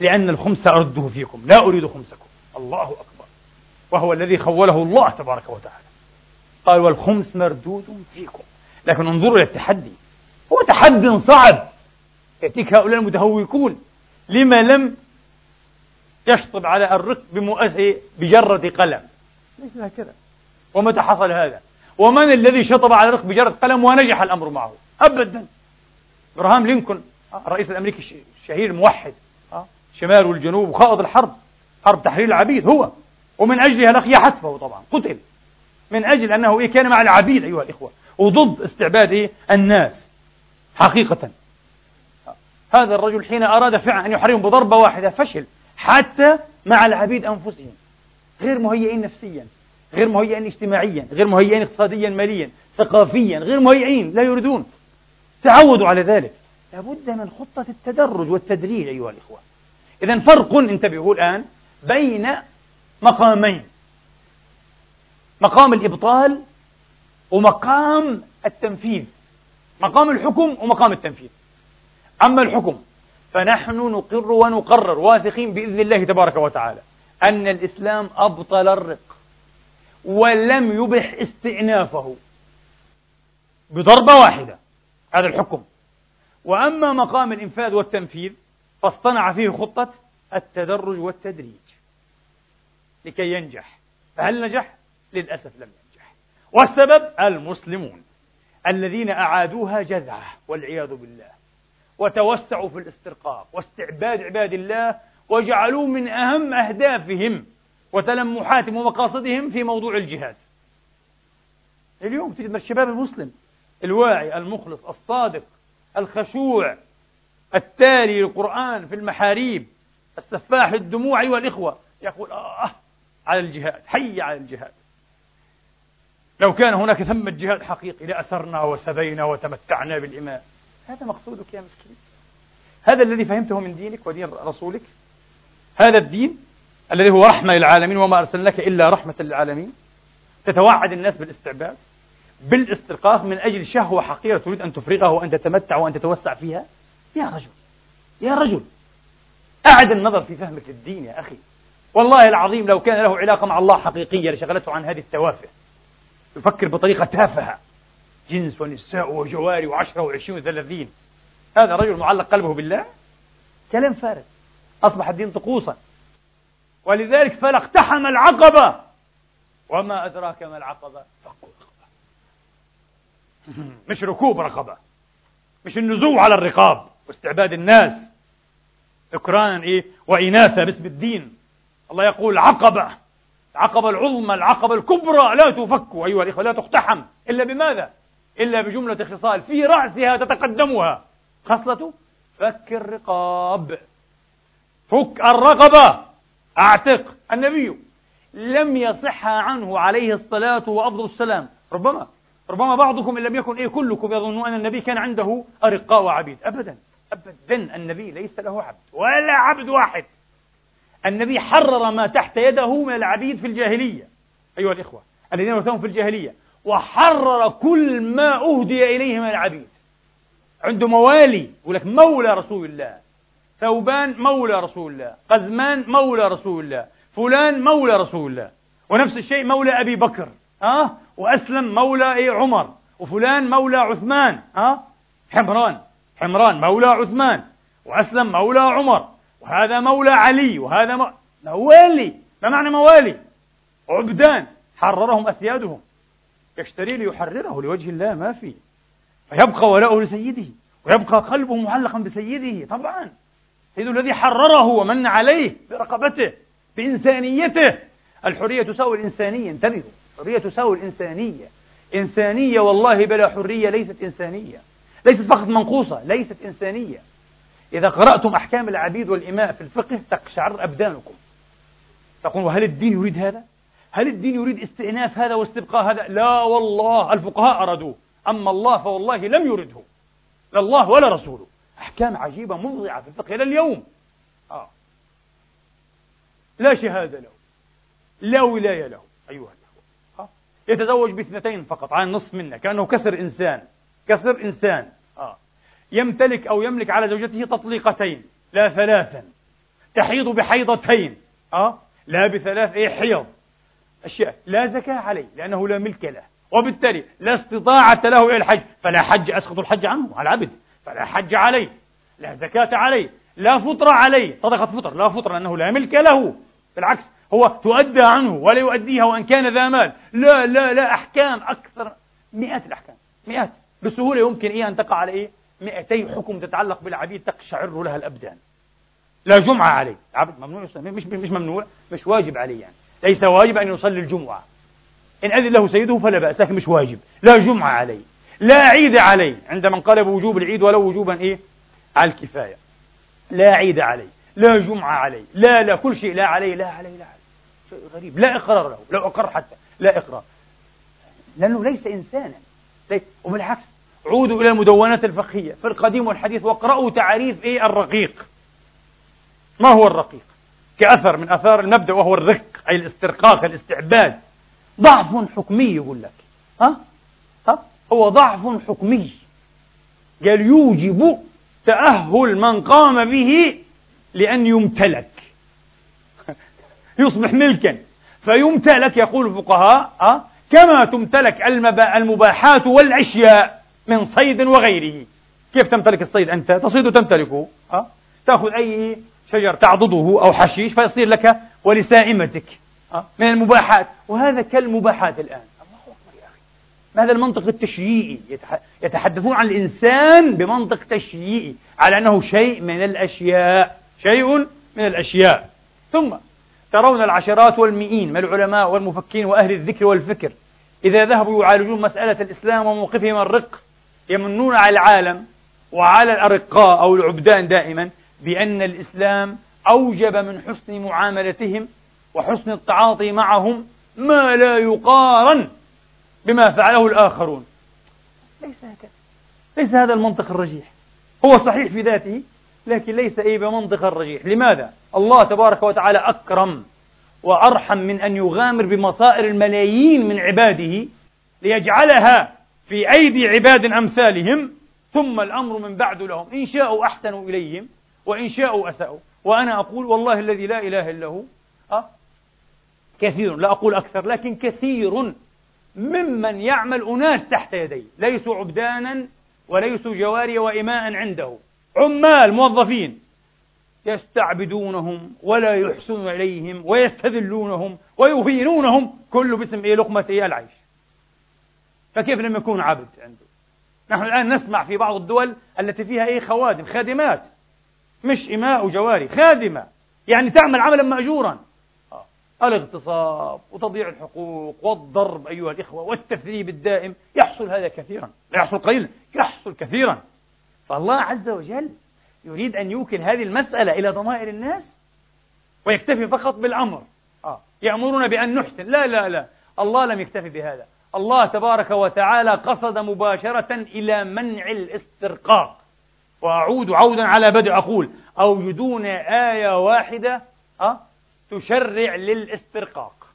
A: لأن الخمس أرده فيكم. لا أريد خمسكم. الله أكبر. وهو الذي خوله الله تبارك وتعالى. قال والخمس مردود فيكم. لكن انظروا إلى التحدي. هو تحدي صعب. يأتيك هؤلاء المتهوكون. لما لم يشطب على الرق بمؤسه بجرة قلم. ليس هكذا ومتى حصل هذا؟ ومن الذي شطب على الرق بجرة قلم ونجح الأمر معه؟ أبدا. إبراهام لينكولن الرئيس الأمريكي الشهير الموحد الشمال والجنوب وخاض الحرب حرب تحرير العبيد هو. ومن أجلها لقي حتفه طبعا قتل. من أجل أنه إيه كان مع العبيد أيها الإخوة وضد استعباد الناس حقيقة. هذا الرجل حين أراد فعلا أن يحررهم بضربة واحدة فشل حتى مع العبيد أنفسهم. غير مهيئين نفسيا غير مهيئين اجتماعيا غير مهيئين اقتصاديا ماليا ثقافيا غير مهيئين لا يريدون. تعودوا على ذلك. لابد من خطة التدرج والتدريج أيها الإخوة. إذا فرق انتبهوا الآن بين مقامين. مقام الإبطال ومقام التنفيذ. مقام الحكم ومقام التنفيذ. أما الحكم فنحن نقر ونقرر واثقين بإذن الله تبارك وتعالى أن الإسلام أبطل الرق ولم يبح استئنافه بضربة واحدة. هذا الحكم. وأما مقام الإنفاذ والتنفيذ فاصطنع فيه خطة التدرج والتدريج لكي ينجح. فهل نجح؟ للأسف لم ينجح. والسبب المسلمون الذين أعادوها جذعة والعياذ بالله. وتوسعوا في الاسترقاق واستعباد عباد الله وجعلوه من أهم أهدافهم وتلمحاتهم ومقاصدهم في موضوع الجهاد. اليوم تجد الشباب المسلم الواعي المخلص الصادق الخشوع التالي للقرآن في المحاريب السفاح للدموع أيها الإخوة يقول آه على الجهاد حي على الجهاد. لو كان هناك ثمة جهاد حقيقي لأسرنا وسبينا وتمتعنا بالإيمان. هذا مقصودك يا مسكين. هذا الذي فهمته من دينك ودين رسولك. هذا الدين الذي هو رحمة للعالمين وما أرسلناك إلا رحمة للعالمين. تتوعد الناس بالاستعباد بالاسترقاق من أجل شهوة حقيرة تريد أن تفرغها وأن تتمتع وأن تتوسع فيها. يا رجل يا رجل. أعد النظر في فهمك للدين يا أخي. والله العظيم لو كان له علاقة مع الله حقيقية لشغلته عن هذه التوافه. يفكر بطريقة تافهة. جنس ونساء وجواري وعشرة وعشرين وثلاثين. هذا رجل معلق قلبه بالله؟ كلام فارغ. أصبح الدين طقوسا. ولذلك فلا اقتحم العقبة. وما أدراك ما العقبة؟ فك رقبة مش ركوب رقبة. مش النزوع على الرقاب واستعباد الناس. ذكرانا إيه؟ وإناثة باسم الدين. الله يقول عقبة. العقبة العظمى العقبة الكبرى. لا تفك أيها الإخوة لا تقتحم. إلا بماذا؟ إلا بجملة خصال في رأسها تتقدمها. خصلة فك الرقاب. فك الرقبة أعتق. النبي لم يصح عنه عليه الصلاة وأفضل السلام. ربما ربما بعضكم إن لم يكن إيه كلكم يظنون أن النبي كان عنده أرقاء وعبيد. أبدا أبدا. النبي ليس له عبد ولا عبد واحد. النبي حرر ما تحت يده من العبيد في الجاهلية. أيها الإخوة الذين ورثهم في الجاهلية. وحرر كل ما أهدي إليه من العبيد. عنده موالي يقول لك مولى رسول الله. ثوبان مولى رسول الله. قزمان مولى رسول الله. فلان مولى رسول الله. ونفس الشيء مولى أبي بكر. أه؟ وأسلم مولى إيه؟ عمر. وفلان مولى عثمان. أه؟ حمران. حمران مولى عثمان. وأسلم مولى عمر. وهذا مولى علي. وهذا م... موالي. ما معنى موالي؟ عبدان. حررهم أسيادهم. يشتري ليحرره لوجه الله ما في. فيبقى ولاؤه لسيده ويبقى قلبه معلقا بسيده طبعا. سيده الذي حرره ومن عليه برقبته بإنسانيته. الحرية تساوي الإنسانية انتبهوا. الحرية تساوي الإنسانية. إنسانية والله بلا حرية ليست إنسانية. ليست فقط منقوصة ليست إنسانية. إذا قرأتم أحكام العبيد والإماء في الفقه تقشعر أبدانكم. تقول وهل الدين يريد هذا؟ هل الدين يريد استئناف هذا واستبقاء هذا؟ لا والله الفقهاء أرادوه. أما الله فوالله لم يرده. لا الله ولا رسوله. أحكام عجيبة مفضعة في الفقه إلى اليوم. آه. لا شهادة له. لا ولاية له. أيها الأخوة. آه. يتزوج باثنتين فقط عن نصف منا كأنه كسر إنسان. كسر إنسان. آه. يمتلك أو يملك على زوجته تطليقتين لا ثلاثا. تحيض بحيضتين. أه؟ لا بثلاث إيه حيض. أشياء لا زكاة عليه لأنه لا ملك له. وبالتالي لا استطاعة له إلى الحج. فلا حج أسقط الحج عنه على العبد. فلا حج عليه لا زكاة عليه لا فطر عليه. صدقة فطر لا فطر لأنه لا ملك له. بالعكس هو تؤدى عنه ولا يؤديها وإن كان ذا مال. لا لا لا أحكام أكثر. مئات الأحكام مئات. بسهولة يمكن إيه أن تقع على إيه؟ 200 حكم تتعلق بالعبيد تقشعر لها الأبدان. لا جمعة عليه. عبد ممنوع مش مش ممنوع مش واجب عليه يعني. ليس واجب أن يصلي الجمعة. إن أذن له سيده فلا بأس لكن مش واجب. لا جمعة عليه لا عيد عليه. عند من قال بوجوب العيد ولو وجوبا إيه؟ على الكفاية. لا عيد عليه لا جمعة عليه لا لا كل شيء لا عليه لا عليه لا عليه شيء غريب. لا إقرار له لا أقر حتى لا إقرار. لأنه ليس إنسانا. وبالعكس عودوا إلى المدونات الفقهية. في القديم والحديث واقرأوا تعريف إيه؟ الرقيق. ما هو الرقيق؟ كأثر من أثار المبدأ وهو الرق أي الاسترقاق الاستعباد. ضعف حكمي يقول لك. ها؟ ها؟ هو ضعف حكمي. قال يوجب تأهل من قام به لأن يمتلك. يصبح ملكا. فيمتلك يقول الفقهاء؟ كما تمتلك المباحات والأشياء من صيد وغيره. كيف تمتلك الصيد أنت؟ تصيد تمتلكه أه؟ تأخذ أي شجر تعضده أو حشيش فيصير لك ولسائمتك. أه؟ من المباحات. وهذا كالمباحات الآن. الله أكبر يا أخي. هذا المنطق التشييعي؟ يتحدثون عن الإنسان بمنطق تشييعي على أنه شيء من الأشياء. شيء من الأشياء. ثم ترون العشرات والمئين من العلماء والمفكرين وأهل الذكر والفكر إذا ذهبوا يعالجون مسألة الإسلام وموقفهم الرق يمنون على العالم وعلى الأرقاء أو العبدان دائما بأن الإسلام أوجب من حسن معاملتهم وحسن التعاطي معهم ما لا يقارن بما فعله الآخرون. ليس هكذا. ليس هذا المنطق الرجيح. هو صحيح في ذاته لكن ليس أي بمنطق الرجيح لماذا؟ الله تبارك وتعالى أكرم وأرحم من أن يغامر بمصائر الملايين من عباده ليجعلها في أيدي عباد أمثالهم ثم الأمر من بعد لهم. إن شاءوا أحسنوا إليهم. وإن شاءوا أساءوا. وأنا أقول والله الذي لا إله إلا هو. أه؟ كثير لا أقول أكثر لكن كثير ممن يعمل أناس تحت يديه ليسوا عبدانا وليسوا جواري وإماء عنده. عمال موظفين. يستعبدونهم ولا يحسنون إليهم ويستذلونهم ويهينونهم كله باسم إيه؟ لقمة إيه؟ العيش. فكيف لم يكون عبد عنده؟ نحن الآن نسمع في بعض الدول التي فيها إيه؟ خوادم خادمات. مش إماء وجواري خادمة. يعني تعمل عملا مأجورا. الاغتصاب وتضييع الحقوق والضرب أيها الإخوة والتثريب الدائم يحصل هذا كثيرا. لا يحصل قليلا يحصل كثيرا. فالله عز وجل يريد أن يوكل هذه المسألة إلى ضمائر الناس ويكتفي فقط بالأمر. آه. يأمرون بأن نحسن. لا لا لا. الله لم يكتفي بهذا. الله تبارك وتعالى قصد مباشرة إلى منع الاسترقاق. وأعود عودا على بدء أقول أوجدون آية واحدة أه؟ تشرع للاسترقاق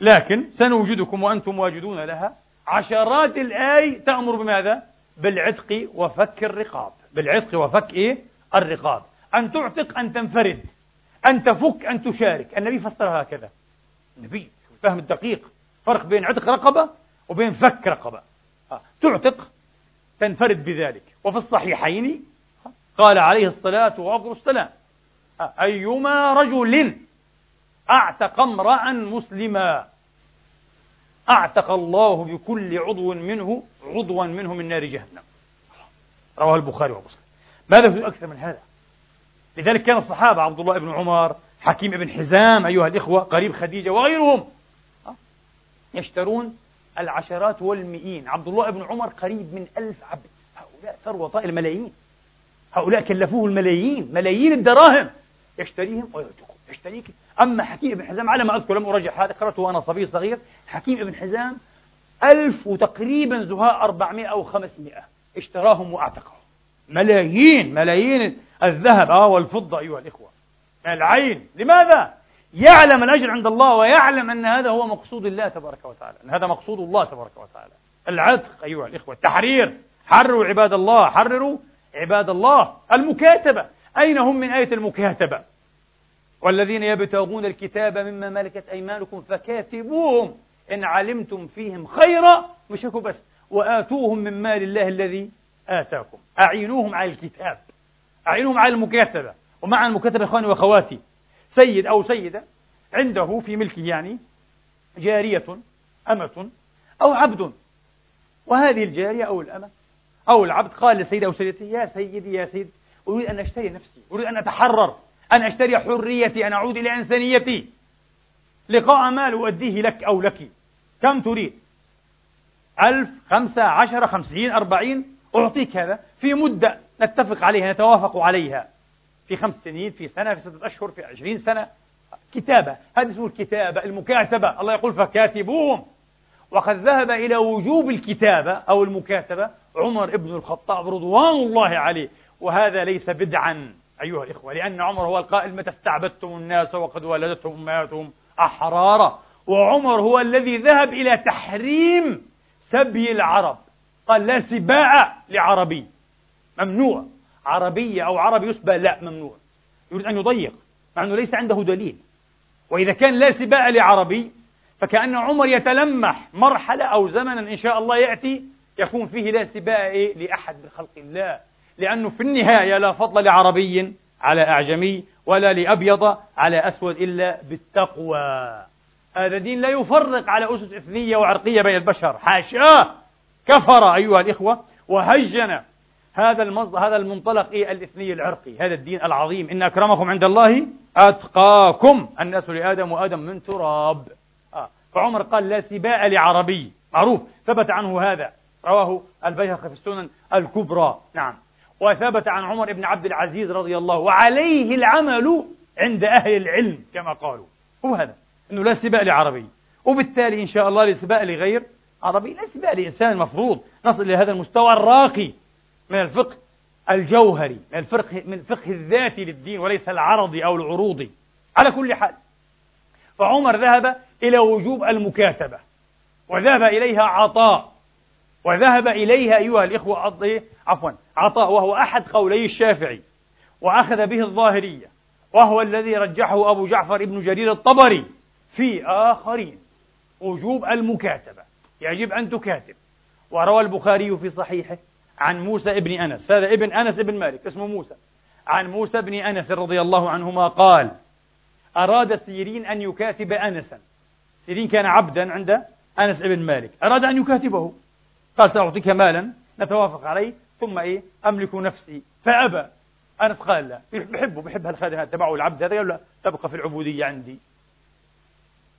A: لكن سنوجدكم وأنتم واجدون لها عشرات الآي تأمر بماذا؟ بالعتق وفك الرقاب بالعتق وفك إيه؟ الرقاب أن تعتق أن تنفرد أن تفك أن تشارك النبي فسرها هكذا النبي الفهم الدقيق فرق بين عتق رقبة وبين فك رقبة آه. تعتق تنفرد بذلك وفي الصحيحين قال عليه الصلاة والسلام. أيما رجل أعتق امرأ مسلما أعتق الله بكل عضو منه عضوا منه من نار جهنم رواه البخاري ومسلم ماذا في أكثر من هذا لذلك كان الصحابة عبد الله بن عمر حكيم بن حزام أيها الإخوة قريب خديجة وغيرهم آه. يشترون العشرات والمئين عبد الله بن عمر قريب من ألف عبد هؤلاء ثروة الملايين هؤلاء كلفوه الملايين ملايين الدراهم. يشتريهم ويعتقهم يشتريك. أما حكيم بن حزام على ما أذكر لم أرجح هذا قرأته وأنا صبي صغير. حكيم بن حزام ألف وتقريبا زهاء أربعمائة أو خمسمائة. اشتراهم وأعتقهم. ملايين ملايين الذهب آه والفضة أيها الإخوة. العين. لماذا؟ يعلم الأجر عند الله ويعلم أن هذا هو مقصود الله تبارك وتعالى. أن هذا مقصود الله تبارك وتعالى. العتق أيها الإخوة التحرير. حرروا عباد الله حرروا عباد الله المكاتبة. أين هم من آية المكاتبة؟ والذين يبتغون الكتاب مما ملكت أيمانكم فكاتبوهم. إن علمتم فيهم خيرا مش بس. وآتوهم من مال الله الذي آتاكم. أعينوهم على الكتاب. أعينوهم على المكاتبة. ومع المكاتبة إخواني وأخواتي سيد أو سيدة عنده في ملكه يعني جارية أمة أو عبد. وهذه الجارية أو الأمة أو العبد قال للسيد أو سيدته يا سيدي يا سيد أريد أن أشتري نفسي أريد أن أتحرر أن أشتري حريتي أن أعود إلى إنسانيتي. لقاء مال أؤديه لك أو لك. كم تريد؟ ألف خمسة عشرة خمسين أربعين. أعطيك هذا. في مدة نتفق عليها نتوافق عليها. في خمس سنين في سنة في ستة أشهر في عشرين سنة. كتابة. هذه اسمه الكتابة المكاتبة. الله يقول فكاتبوهم. وقد ذهب إلى وجوب الكتابة أو المكاتبة عمر بن الخطاب رضوان الله عليه وهذا ليس بدعا أيها الإخوة لأن عمر هو القائل متى استعبدتم الناس وقد ولدتهم أمهاتهم أحرارا؟ وعمر هو الذي ذهب إلى تحريم سبي العرب قال لا سباع لعربي. ممنوع. عربية أو عربي يسبى لا ممنوع. يريد أن يضيق مع أنه ليس عنده دليل. وإذا كان لا سباع لعربي فكأن عمر يتلمح مرحلة أو زمنا إن شاء الله يأتي يكون فيه لا إيه لأحد من خلق الله. لأنه في النهاية لا فضل لعربي على أعجمي ولا لأبيض على أسود إلا بالتقوى. هذا دين لا يفرق على أسس إثنية وعرقية بين البشر. حاشاه كفر أيها الإخوة وهجن هذا هذا المنطلق إيه الإثني العرقي. هذا الدين العظيم. إن أكرمكم عند الله أتقاكم الناس لآدم وآدم من تراب. فعمر قال لا سباء لعربي. معروف. ثبت عنه هذا. رواه البيهقي في السنن الكبرى. نعم. وثبت عن عمر بن عبد العزيز رضي الله وعليه العمل عند أهل العلم كما قالوا. هو هذا أنه لا سباء لعربي. وبالتالي إن شاء الله لسباء لغير عربي. لا سباء لإنسان المفروض نصل إلى هذا المستوى الراقي من الفقه الجوهري من الفقه من الفقه الذاتي للدين وليس العرضي أو العروضي على كل حال. فعمر ذهب إلى وجوب المكاتبة. وذهب إليها عطاء. وذهب إليها أيها الإخوة؟ عفوا عطاء وهو أحد قولي الشافعي. وأخذ به الظاهرية. وهو الذي رجحه أبو جعفر ابن جرير الطبري. في آخرين. وجوب المكاتبة. يجب أن تكاتب. وروى البخاري في صحيحه عن موسى ابن أنس. هذا ابن أنس ابن مالك اسمه موسى. عن موسى بن أنس رضي الله عنهما قال أراد سيرين أن يكاتب أنسا. سيرين كان عبدا عند أنس ابن مالك. أراد أن يكاتبه. قال سأعطيك مالا نتوافق عليه ثم إيه؟ أملك نفسي. فأبى. أنس قال لا. بحبه بحب هالخادم تبعه العبد هذا. قال لا تبقى في العبودية عندي.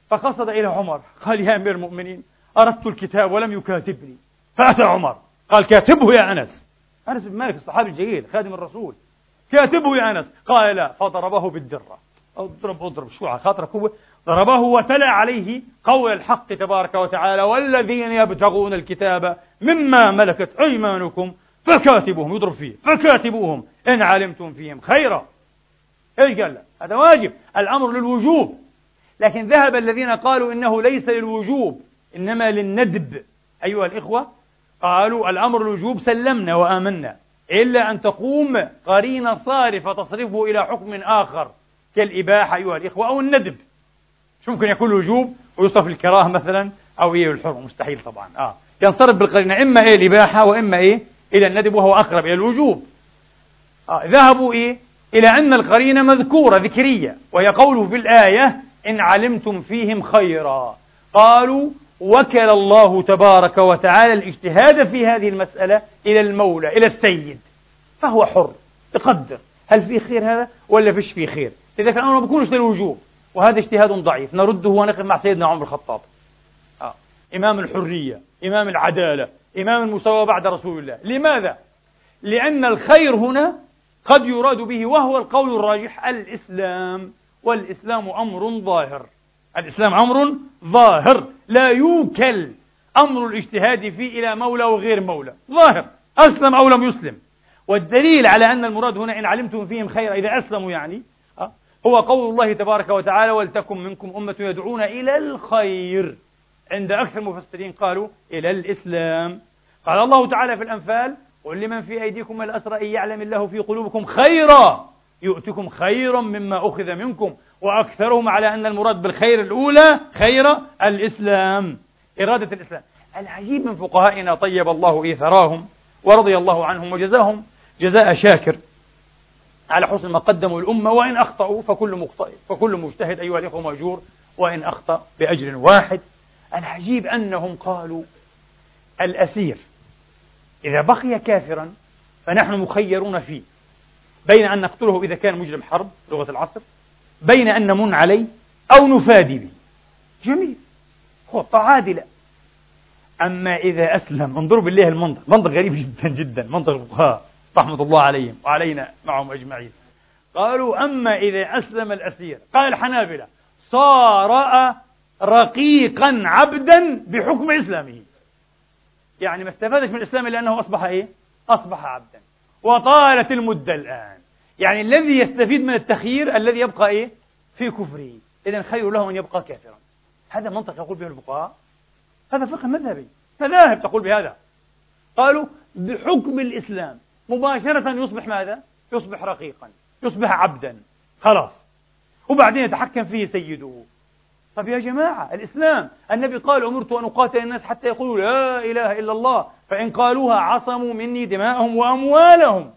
A: فقصد إلى عمر. قال يا أمير المؤمنين أردت الكتاب ولم يكاتبني. فأتى عمر. قال كاتبه يا أنس. أنس بن مالك الصحابي الجليل خادم الرسول. كاتبه يا أنس. قال لا فضربه بالدرة. اضرب اضرب شو على خاطرك هو. ضربه وتلا عليه قول الحق تبارك وتعالى والذين يبتغون الكتاب مما ملكت أيمانكم فكاتبوهم. يضرب فيه فكاتبوهم إن علمتم فيهم خيرا. إيش قال هذا واجب الأمر للوجوب. لكن ذهب الذين قالوا إنه ليس للوجوب إنما للندب. أيها الإخوة قالوا الأمر الوجوب سلمنا وآمنا إلا أن تقوم قرينة صارفة تصرفه إلى حكم آخر. كالإباحة أيها الإخوة أو الندب. شو ممكن يكون الوجوب ويوصف الكراهة مثلا؟ أو إيه الحر مستحيل طبعا. آه. ينصرف بالقرينة إما إيه الإباحة وإما إيه؟ إلى الندب وهو أقرب إلى الوجوب. آه. ذهبوا إيه؟ إلى أن القرينة مذكورة ذكرية وهي قوله في الآية إن علمتم فيهم خيرا. قالوا وكل الله تبارك وتعالى الاجتهاد في هذه المسألة إلى المولى إلى السيد. فهو حر يقدر. هل في خير هذا ولا فيش فيه خير؟ إذا كان الأمر ما بيكونش للوجوب وهذا اجتهاد ضعيف. نرده ونقف مع سيدنا عمر الخطاب. آه. إمام الحرية إمام العدالة إمام المساواة بعد رسول الله. لماذا؟ لأن الخير هنا قد يراد به وهو القول الراجح الإسلام. والإسلام أمر ظاهر. الإسلام أمر ظاهر. لا يوكل أمر الاجتهاد فيه إلى مولى وغير مولى. ظاهر. أسلم أو لم يسلم. والدليل على أن المراد هنا إن علمتم فيهم خيرا إذا أسلموا يعني هو قول الله تبارك وتعالى ولتكن منكم أمة يدعون إلى الخير. عند أكثر المفسرين قالوا إلى الإسلام. قال الله تعالى في الأنفال قل لمن في أيديكم الأسرى إن يعلم الله في قلوبكم خيرا يؤتكم خيرا مما أخذ منكم وأكثرهم على أن المراد بالخير الأولى خير الإسلام. إرادة الإسلام. العجيب من فقهائنا طيب الله إيثراهم ورضي الله عنهم وجزاهم جزاء شاكر. على حسن ما قدموا الأمة وإن أخطأوا فكل مخطئ فكل مجتهد أيها الإخوة مأجور وإن أخطأ بأجر واحد. العجيب أنهم قالوا الأسير إذا بقي كافرا فنحن مخيرون فيه بين أن نقتله إذا كان مجرم حرب لغة العصر بين أن نمن عليه أو نفادي به. جميل. خطة عادلة أما إذا أسلم انظروا بالله المنطق منطق غريب جدا جدا منطق الفقهاء رحمة الله عليهم وعلينا معهم أجمعين. قالوا أما إذا أسلم الأسير قال الحنابلة صار رقيقا عبدا بحكم إسلامه. يعني ما استفادش من الإسلام إلا أنه أصبح إيه؟ أصبح عبدا. وطالت المدة الآن. يعني الذي يستفيد من التخيير الذي يبقى إيه؟ في كفره. إذا خير له أن يبقى كافرا. هذا منطق يقول به الفقهاء. هذا فقه مذهبي. مذاهب تقول بهذا. قالوا بحكم الإسلام. مباشرة يصبح ماذا؟ يصبح رقيقا يصبح عبدا خلاص وبعدين يتحكم فيه سيده طب يا جماعة الإسلام النبي قال أمرت أن أقاتل الناس حتى يقولوا لا إله إلا الله فإن قالوها عصموا مني دماءهم وأموالهم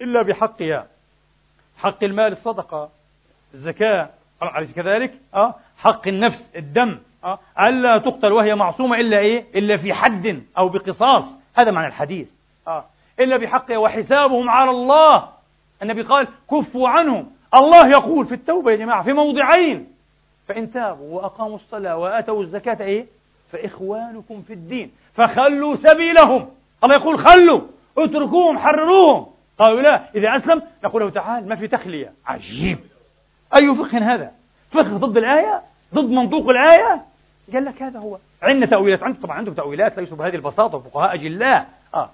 A: إلا بحقها حق المال الصدقة الزكاة أليس كذلك؟ أه؟ حق النفس الدم أه؟ ألا تقتل وهي معصومة إلا إيه؟ إلا في حد أو بقصاص هذا معنى الحديث أه؟ إلا بحقه وحسابهم على الله. النبي قال كفوا عنهم. الله يقول في التوبة يا جماعة في موضعين. فإن تابوا وأقاموا الصلاة وآتوا الزكاة إيه؟ فإخوانكم في الدين. فخلوا سبيلهم. الله يقول خلوا اتركوهم حرروهم. قالوا لا إذا أسلم نقول له تعال ما في تخلية. عجيب. أي فقه هذا؟ فقه ضد الآية؟ ضد منطوق الآية؟ قال لك هذا هو. عندنا تأويلات عندكم طبعا عندكم تأويلات ليسوا بهذه البساطة. فقهاء أجلاء. آه.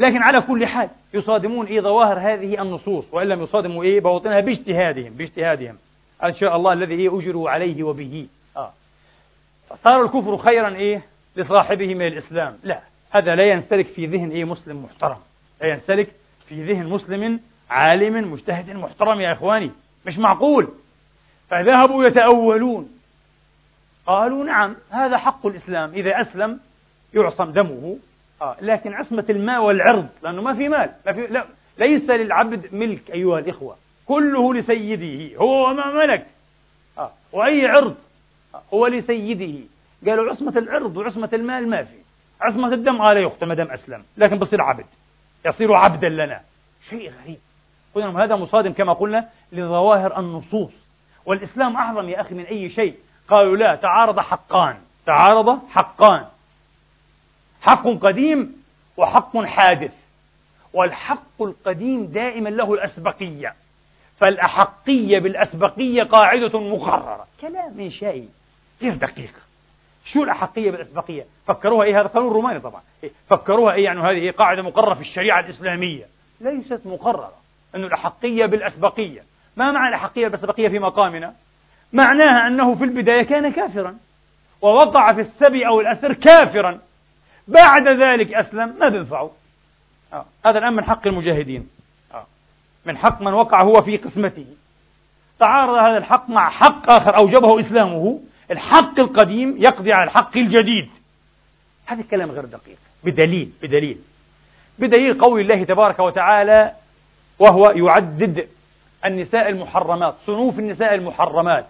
A: لكن على كل حال يصادمون إيه ظواهر هذه النصوص وإن لم يصادموا إيه بواطنها باجتهادهم باجتهادهم. إن شاء الله الذي إيه أجروا عليه وبه. آه. فصار الكفر خيرا إيه لصاحبه من الإسلام؟ لا. هذا لا ينسلك في ذهن إيه مسلم محترم. لا ينسلك في ذهن مسلم عالم مجتهد محترم يا إخواني. مش معقول. فذهبوا يتأولون. قالوا نعم هذا حق الإسلام. إذا أسلم يعصم دمه. آه لكن عصمة الماء والعرض لأنه ما في مال ما في لا ليس للعبد ملك أيها الإخوة كله لسيده هو وما ملك. آه وأي عرض؟ آه هو لسيده. قالوا عصمة العرض وعصمة المال ما في. عصمة الدم قال يختم ما دام أسلم لكن بصير عبد يصير عبدا لنا. شيء غريب. قلنا هذا مصادم كما قلنا لظواهر النصوص. والإسلام أعظم يا أخي من أي شيء. قالوا لا تعارض حقان تعارض حقان. حق قديم وحق حادث. والحق القديم دائما له الأسبقية. فالأحقية بالأسبقية قاعدة مقررة. كلام إنشائي غير دقيق. شو الأحقية بالأسبقية؟ فكروها إيه؟ هذا قانون روماني طبعا. إيه فكروها إيه؟ يعني هذه قاعدة مقررة في الشريعة الإسلامية. ليست مقررة. أن الأحقية بالأسبقية. ما معنى الأحقية بالأسبقية في مقامنا؟ معناها أنه في البداية كان كافرا. ووقع في السبي أو الأسر كافرا. بعد ذلك أسلم ما بينفعه. آه. هذا الآن من حق المجاهدين. آه. من حق من وقع هو في قسمته. تعارض هذا الحق مع حق آخر أوجبه إسلامه. الحق القديم يقضي على الحق الجديد. هذا الكلام غير دقيق. بدليل بدليل. بدليل قول الله تبارك وتعالى وهو يعدد النساء المحرمات صنوف النساء المحرمات.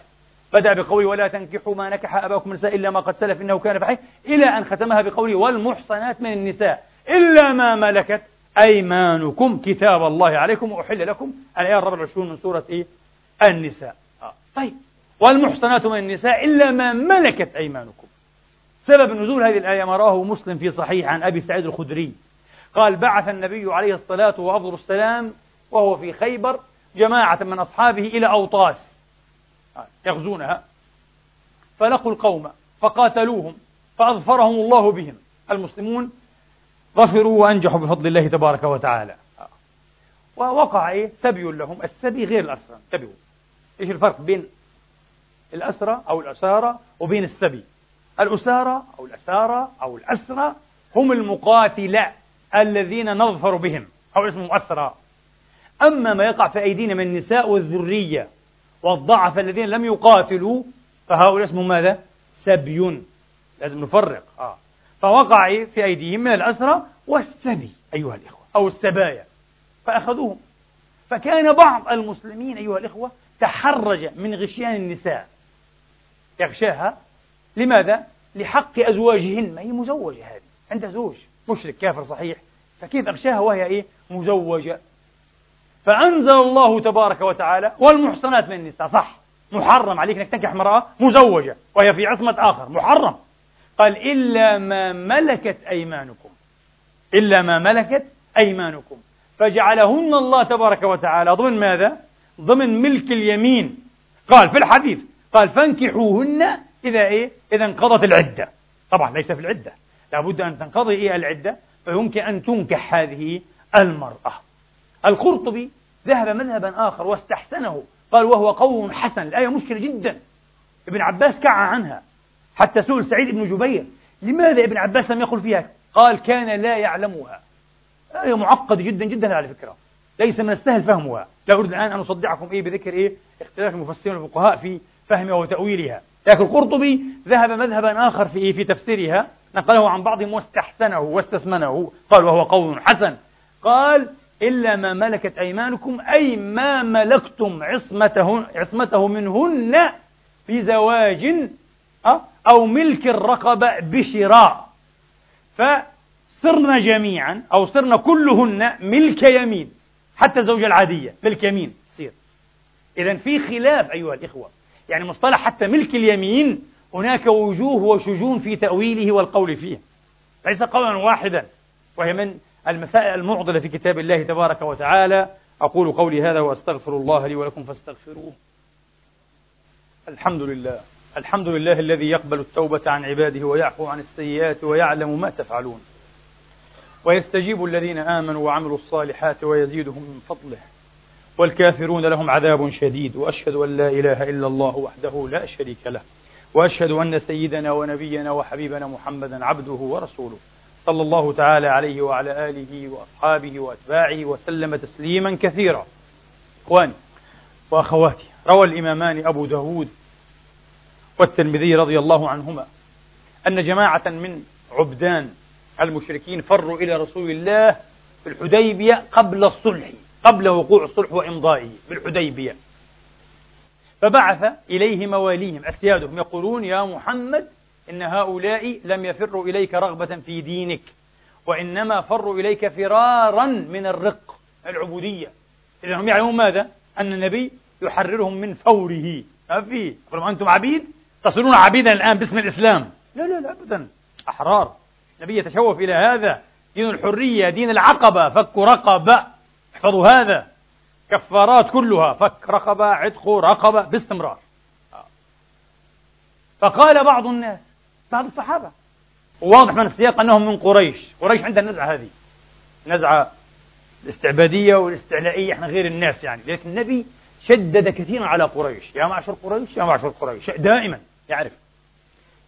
A: بدأ بقوله ولا تنكحوا ما نكح أباكم النساء إلا ما قد سلف إنه كان فحي إلى أن ختمها بقوله والمحصنات من النساء إلا ما ملكت أيمانكم كتاب الله عليكم وأحل لكم. الآية الرابعة والعشرون من سورة إيه؟ النساء. آه. طيب. والمحصنات من النساء إلا ما ملكت أيمانكم. سبب نزول هذه الآية ما رواه مسلم في صحيح عن أبي سعيد الخدري. قال بعث النبي عليه الصلاة وأفضل السلام وهو في خيبر جماعة من أصحابه إلى أوطاس. يغزونها فلقوا القوم فقاتلوهم فأظفرهم الله بهم. المسلمون ظفروا وأنجحوا بفضل الله تبارك وتعالى. ووقع إيه؟ سبي لهم. السبي غير الأسرى. انتبهوا. إيش الفرق بين الأسرى أو الأسارى وبين السبي؟ الأسارى أو الأسارى أو الأسرى هم المقاتلة الذين نظفر بهم أو اسمهم أسرى. أما ما يقع في أيدينا من النساء والذرية والضعف الذين لم يقاتلوا فهؤلاء اسمهم ماذا؟ سبي لازم نفرق. آه. فوقع في أيديهم من الأسرى والسبي أيها الإخوة أو السبايا فأخذوهم. فكان بعض المسلمين أيها الإخوة تحرج من غشيان النساء. يغشاها. لماذا؟ لحق أزواجهن. ما هي مزوجة هذه؟ عندها زوج. مشرك كافر صحيح. فكيف أغشاها؟ وهي إيه؟ مزوجة. فأنزل الله تبارك وتعالى والمحصنات من النساء صح. محرم عليك أنك تنكح امرأة مزوجة وهي في عصمة آخر محرم. قال إلا ما ملكت أيمانكم إلا ما ملكت أيمانكم. فجعلهن الله تبارك وتعالى ضمن ماذا؟ ضمن ملك اليمين. قال في الحديث قال فانكحوهن إذا إيه؟ إذا انقضت العدة. طبعا ليس في العدة. لابد أن تنقضي إيه العدة؟ فيمكن أن تنكح هذه المرأة. القرطبي ذهب مذهبا آخر واستحسنه. قال وهو قول حسن. الآية مشكلة جدا. ابن عباس كعى عنها. حتى سئل سعيد بن جبير لماذا ابن عباس لم يقل فيها؟ قال كان لا يعلمها. آية معقدة جدا جدا على فكرة. ليس من السهل فهمها. لا أريد الآن أن أصدعكم إيه بذكر إيه اختلاف المفسرين والفقهاء في فهمها وتأويلها. لكن القرطبي ذهب مذهبا آخر في إيه في تفسيرها. نقله عن بعضهم واستحسنه واستثمنه قال وهو قول حسن. قال إلا ما ملكت أيمانكم أي ما ملكتم عصمته, عصمته منهن في زواج أه؟ أو ملك الرقبة بشراء. فصرنا جميعا أو صرنا كلهن ملك يمين حتى الزوجة العادية ملك يمين تصير. إذا في خلاف أيها الإخوة. يعني مصطلح حتى ملك اليمين هناك وجوه وشجون في تأويله والقول فيه. ليس قولا واحدا وهي من المسائل المعضلة في كتاب الله تبارك وتعالى. أقول قولي هذا وأستغفر الله لي ولكم فاستغفروه. الحمد لله. الحمد لله الذي يقبل التوبة عن عباده ويعفو عن السيئات ويعلم ما تفعلون. ويستجيب الذين آمنوا وعملوا الصالحات ويزيدهم من فضله. والكافرون لهم عذاب شديد. وأشهد أن لا إله إلا الله وحده لا شريك له. وأشهد أن سيدنا ونبينا وحبيبنا محمدا عبده ورسوله. صلى الله تعالى عليه وعلى آله وأصحابه وأتباعه وسلم تسليما كثيرا. إخواني وأخواتي روى الإمامان أبو داود والترمذي رضي الله عنهما أن جماعة من عبدان المشركين فروا إلى رسول الله في الحديبية قبل الصلح قبل وقوع الصلح وإمضائه بالحديبية فبعث إليه مواليهم أسيادهم يقولون يا محمد إن هؤلاء لم يفروا إليك رغبة في دينك وإنما فروا إليك فرارا من الرق العبودية. إذا هم يعلمون ماذا؟ أن النبي يحررهم من فوره. ما في؟ أنتم عبيد؟ تصيرون عبيدا الآن باسم الإسلام. لا لا لا أبدا. أحرار. النبي يتشوف إلى هذا. دين الحرية دين العقبة. فك رقبة احفظوا هذا. كفارات كلها. فك رقبة عتق رقبة باستمرار. فقال بعض الناس بعض الصحابة. واضح من السياق أنهم من قريش. قريش عندها النزعة هذه. نزعة الاستعبادية والاستعلائية إحنا غير الناس يعني. لكن النبي شدد كثيرا على قريش. يا معشر قريش يا معشر قريش. دائما. يعرف.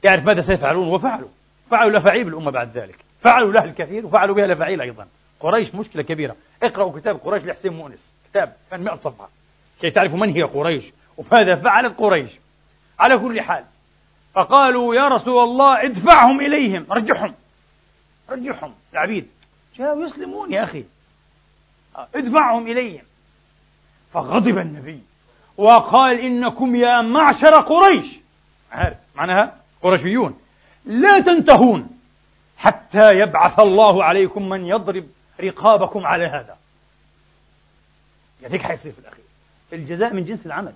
A: يعرف ماذا سيفعلون وفعلوا. فعلوا الأفاعيل بالأمة بعد ذلك. فعلوا له الكثير وفعلوا بها الأفاعيل أيضا. قريش مشكلة كبيرة. اقرأوا كتاب قريش لحسين مؤنس. كتاب كان 100 صفحة. كي تعرفوا من هي قريش وماذا فعلت قريش. على كل حال فقالوا يا رسول الله ادفعهم إليهم. رجعهم رجعهم العبيد جاءوا يسلمون يا أخي؟ ادفعهم إليهم. فغضب النبي وقال إنكم يا معشر قريش. معناها؟ قرشيون لا تنتهون حتى يبعث الله عليكم من يضرب رقابكم على هذا. يعني هيك حيصير في الأخير. الجزاء من جنس العمل.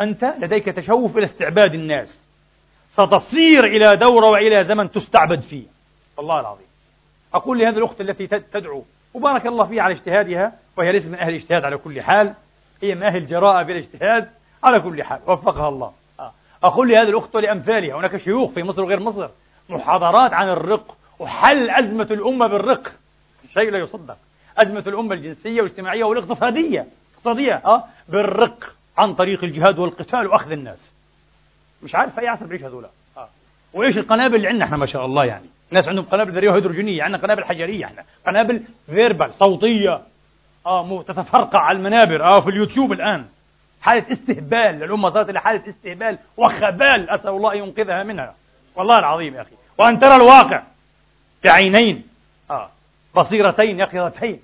A: أنت لديك تشوف إلى استعباد الناس. ستصير إلى دورة وإلى زمن تستعبد فيه. والله العظيم. أقول لهذه الأخت التي تدعو وبارك الله فيها على اجتهادها وهي ليست من أهل الاجتهاد على كل حال هي من أهل الجراءة في الاجتهاد على كل حال. وفقها الله. آه. أقول لهذه الأخت ولأمثالها هناك شيوخ في مصر وغير مصر محاضرات عن الرق وحل أزمة الأمة بالرق. شيء لا يصدق. أزمة الأمة الجنسية والاجتماعية والاقتصادية. اقتصادية أه. بالرق. عن طريق الجهاد والقتال وأخذ الناس. مش عارف أي عصر بيعيش هذولا. أه. وإيش القنابل اللي عندنا إحنا ما شاء الله يعني. الناس عندهم قنابل ذرية هيدروجينية عندنا قنابل حجرية إحنا قنابل فيربال صوتية. آه مو تتفرقع على المنابر. آه في اليوتيوب الآن. حالة استهبال للأمة صارت إلى حالة استهبال وخبال. أسأل الله أن ينقذها منها. والله العظيم يا أخي. وأن ترى الواقع بعينين. آه. بصيرتين يقظتين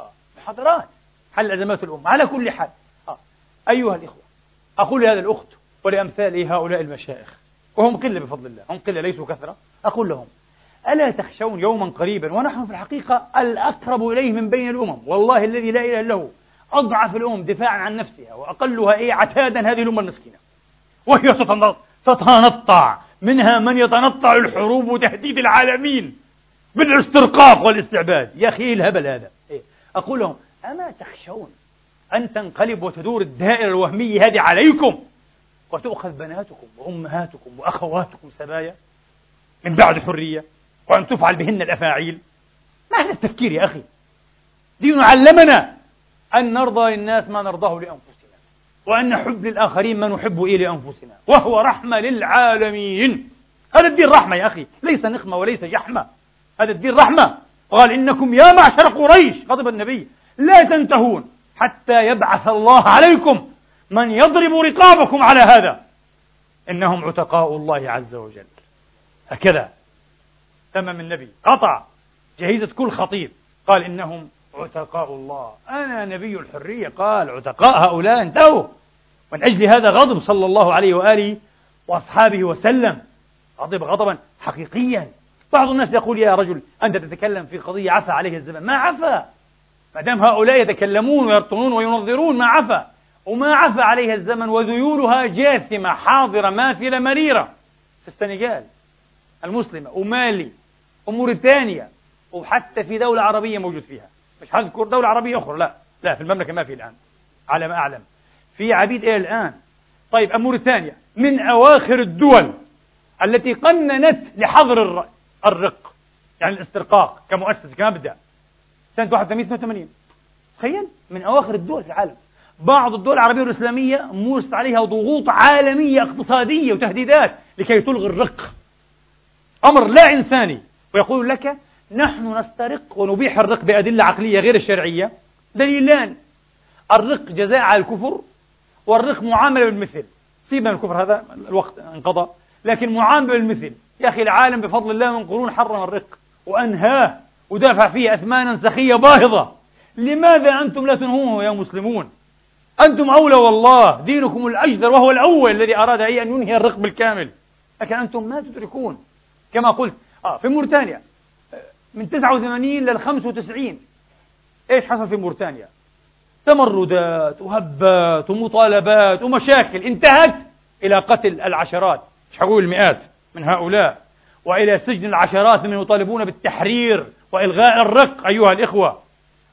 A: آه. محاضرات حل أزمات الأمة. على كل حال. آه أيها الإخوة أقول لهذا الأخت ولأمثال هؤلاء المشايخ وهم قلة بفضل الله هم قلة ليسوا كثرة أقول لهم ألا تخشون يوما قريبا ونحن في الحقيقة الأقرب إليه من بين الأمم؟ والله الذي لا إله إلا هو أضعف الأمم دفاعا عن نفسها وأقلها إيه عتادا هذه الأمة المسكينة. وهي تتنطع منها من يتنطع الحروب وتهديد العالمين بالاسترقاق والاستعباد. يا أخي إيه الهبل هذا؟ إيه؟ أقول لهم أما تخشون أن تنقلب وتدور الدائرة الوهمية هذه عليكم وتؤخذ بناتكم وأمهاتكم وأخواتكم سبايا من بعد حرية وأن تفعل بهن الأفاعيل. ما هذا التفكير يا أخي؟ دين علمنا أن نرضى للناس ما نرضاه لأنفسنا وأن نحب للآخرين ما نحب إيه لأنفسنا وهو رحمة للعالمين. هذا الدين رحمة يا أخي ليس نخمة وليس جحمة. هذا الدين رحمة. قال إنكم يا معشر قريش غضب النبي لا تنتهون. حتى يبعث الله عليكم من يضرب رقابكم على هذا. إنهم عتقاء الله عز وجل. هكذا. تمم النبي قطع. جهيزة كل خطيب. قال إنهم عتقاء الله. أنا نبي الحرية. قال عتقاء هؤلاء انتهوا. من أجل هذا غضب صلى الله عليه وآله وأصحابه وسلم. غضب غضبا حقيقيا. بعض الناس يقول يا رجل أنت تتكلم في قضية عفى عليه الزمن ما عفى ما دام هؤلاء يتكلمون ويرطنون وينظرون ما عفى وما عفى عليها الزمن وذيولها جاثمة حاضرة ماثلة مريرة في السنغال المسلمة ومالي وموريتانيا وحتى في دولة عربية موجود فيها. مش هذكر دولة عربية أخرى لا لا في المملكة ما في الآن على ما أعلم. في عبيد إيه الآن. طيب موريتانيا من أواخر الدول التي قننت لحظر الرق يعني الاسترقاق كمؤسسة كمبدأ. سنة 81 82 تخيل؟ من أواخر الدول في العالم. بعض الدول العربية والإسلامية مورست عليها ضغوط عالمية اقتصادية وتهديدات لكي تلغي الرق. أمر لا إنساني. ويقول لك نحن نسترق ونبيح الرق بأدلة عقلية غير الشرعية. دليلان. الرق جزاء على الكفر والرق معاملة بالمثل. سيبنا من الكفر هذا الوقت انقضى. لكن معاملة بالمثل. يا أخي العالم بفضل الله من قرون حرم الرق وأنهاه. ودافع فيه أثمانا سخية باهظة. لماذا أنتم لا تنهوه يا مسلمون؟ أنتم أولى والله. دينكم الأجدر وهو الأول الذي أراد أن ينهي الرق بالكامل لكن أنتم ما تدركون. كما قلت آه في موريتانيا من 89 لل 95 إيش حصل في موريتانيا؟ تمردات وهبات ومطالبات ومشاكل. انتهت إلى قتل العشرات. مش حقول المئات من هؤلاء؟ وإلى سجن العشرات من يطالبون بالتحرير. وإلغاء الرق أيها الإخوة.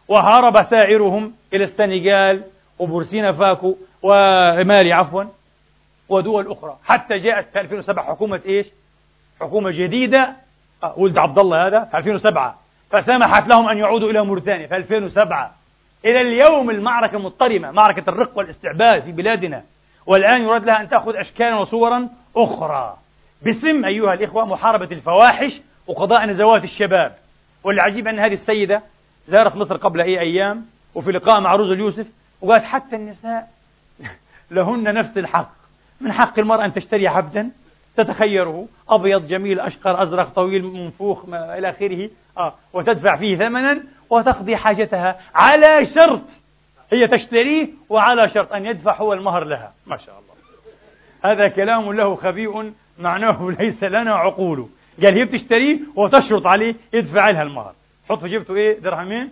A: وهرب سائرهم إلى السنغال وبورسينا فاكو ومالي عفوا ودول أخرى. حتى جاءت في 2007 حكومة إيش؟ حكومة جديدة آه، ولد عبد الله هذا في 2007 فسمحت لهم أن يعودوا إلى موريتانيا في 2007 إلى اليوم المعركة مضطرمة معركة الرق والاستعباد في بلادنا. والآن يراد لها أن تأخذ أشكالا وصورا أخرى. باسم أيها الإخوة محاربة الفواحش وقضاء نزوات الشباب. والعجيب أن هذه السيدة زارت مصر قبل أي أيام وفي لقاء مع روز اليوسف وقالت حتى النساء لهن نفس الحق. من حق المرأة أن تشتري عبدا تتخيره أبيض جميل أشقر أزرق طويل منفوخ إلى آخره. آه وتدفع فيه ثمنا وتقضي حاجتها على شرط. هي تشتريه وعلى شرط أن يدفع هو المهر لها. ما شاء الله. هذا كلام له خبيء معناه ليس لنا عقول. قال هي بتشتريه وتشرط عليه يدفع لها المهر. حط في جيبته إيه؟ درهمين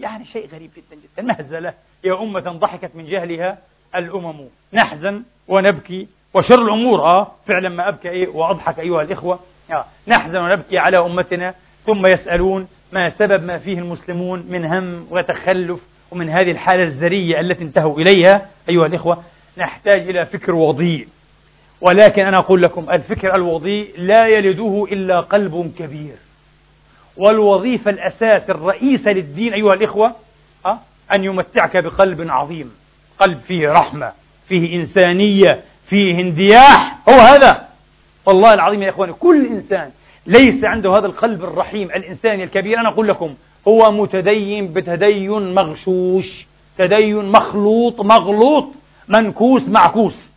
A: يعني شيء غريب جدا جدا. مهزله يا أمة ضحكت من جهلها الأمم. نحزن ونبكي وشر الأمور. آه فعلا ما أبكى إيه؟ وأضحك أيها الإخوة. آه نحزن ونبكي على أمتنا. ثم يسألون ما سبب ما فيه المسلمون من هم وتخلف ومن هذه الحالة الزرية التي انتهوا إليها. أيها الإخوة نحتاج إلى فكر وضيء ولكن أنا أقول لكم الفكر الوضيء لا يلده إلا قلب كبير. والوظيفة الأساس الرئيسة للدين أيها الإخوة أه؟ أن يمتعك بقلب عظيم. قلب فيه رحمة فيه إنسانية فيه اندياح. هو هذا. والله العظيم يا إخواني كل إنسان ليس عنده هذا القلب الرحيم الإنساني الكبير. أنا أقول لكم هو متدين بتدين مغشوش تدين مخلوط مغلوط منكوس معكوس.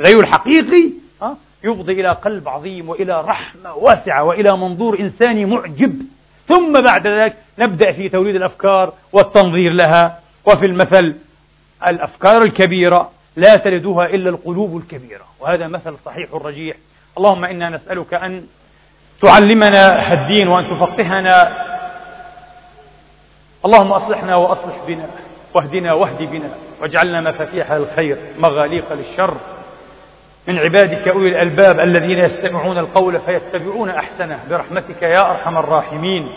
A: غير الحقيقي يفضي إلى قلب عظيم وإلى رحمة واسعة وإلى منظور إنساني معجب. ثم بعد ذلك نبدأ في توليد الأفكار والتنظير لها. وفي المثل الأفكار الكبيرة لا تلدها إلا القلوب الكبيرة. وهذا مثل صحيح رجيح. اللهم إنا نسألك أن تعلمنا الدين وأن تفقهنا. اللهم أصلحنا وأصلح بنا. واهدنا واهد بنا. واجعلنا مفاتيح الخير مغاليق للشر. من عبادك أولي الألباب الذين يستمعون القول فيتبعون أحسنه. برحمتك يا أرحم الراحمين.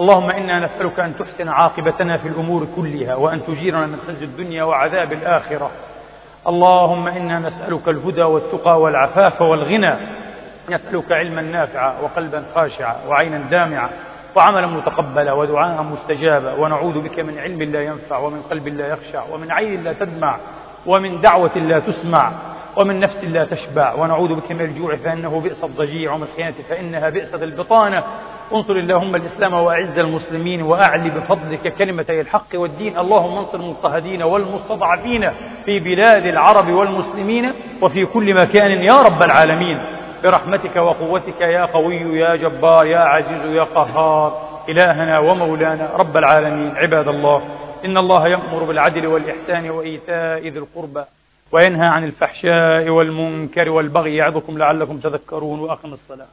A: اللهم إنا نسألك أن تحسن عاقبتنا في الأمور كلها وأن تجيرنا من خزي الدنيا وعذاب الآخرة. اللهم إنا نسألك الهدى والتقى والعفاف والغنى. نسألك علما نافعا وقلبا خاشعا وعينا دامعا وعملا متقبلا ودعاء مستجابا. ونعوذ بك من علم لا ينفع ومن قلب لا يخشع ومن عين لا تدمع ومن دعوة لا تسمع. ومن نفس لا تشبع ونعوذ بك من الجوع فإنه بئس الضجيع ومن الخيانة فإنها بئست البطانة. انصر اللهم الإسلام وأعز المسلمين وأعلي بفضلك كلمتي الحق والدين. اللهم انصر المضطهدين والمستضعفين في بلاد العرب والمسلمين وفي كل مكان يا رب العالمين. برحمتك وقوتك يا قوي يا جبار يا عزيز يا قهار. إلهنا ومولانا رب العالمين. عباد الله إن الله يأمر بالعدل والإحسان وإيتاء ذي القربى. وينهى عن الفحشاء والمنكر والبغي يعظكم لعلكم تذكرون وأقم الصلاة.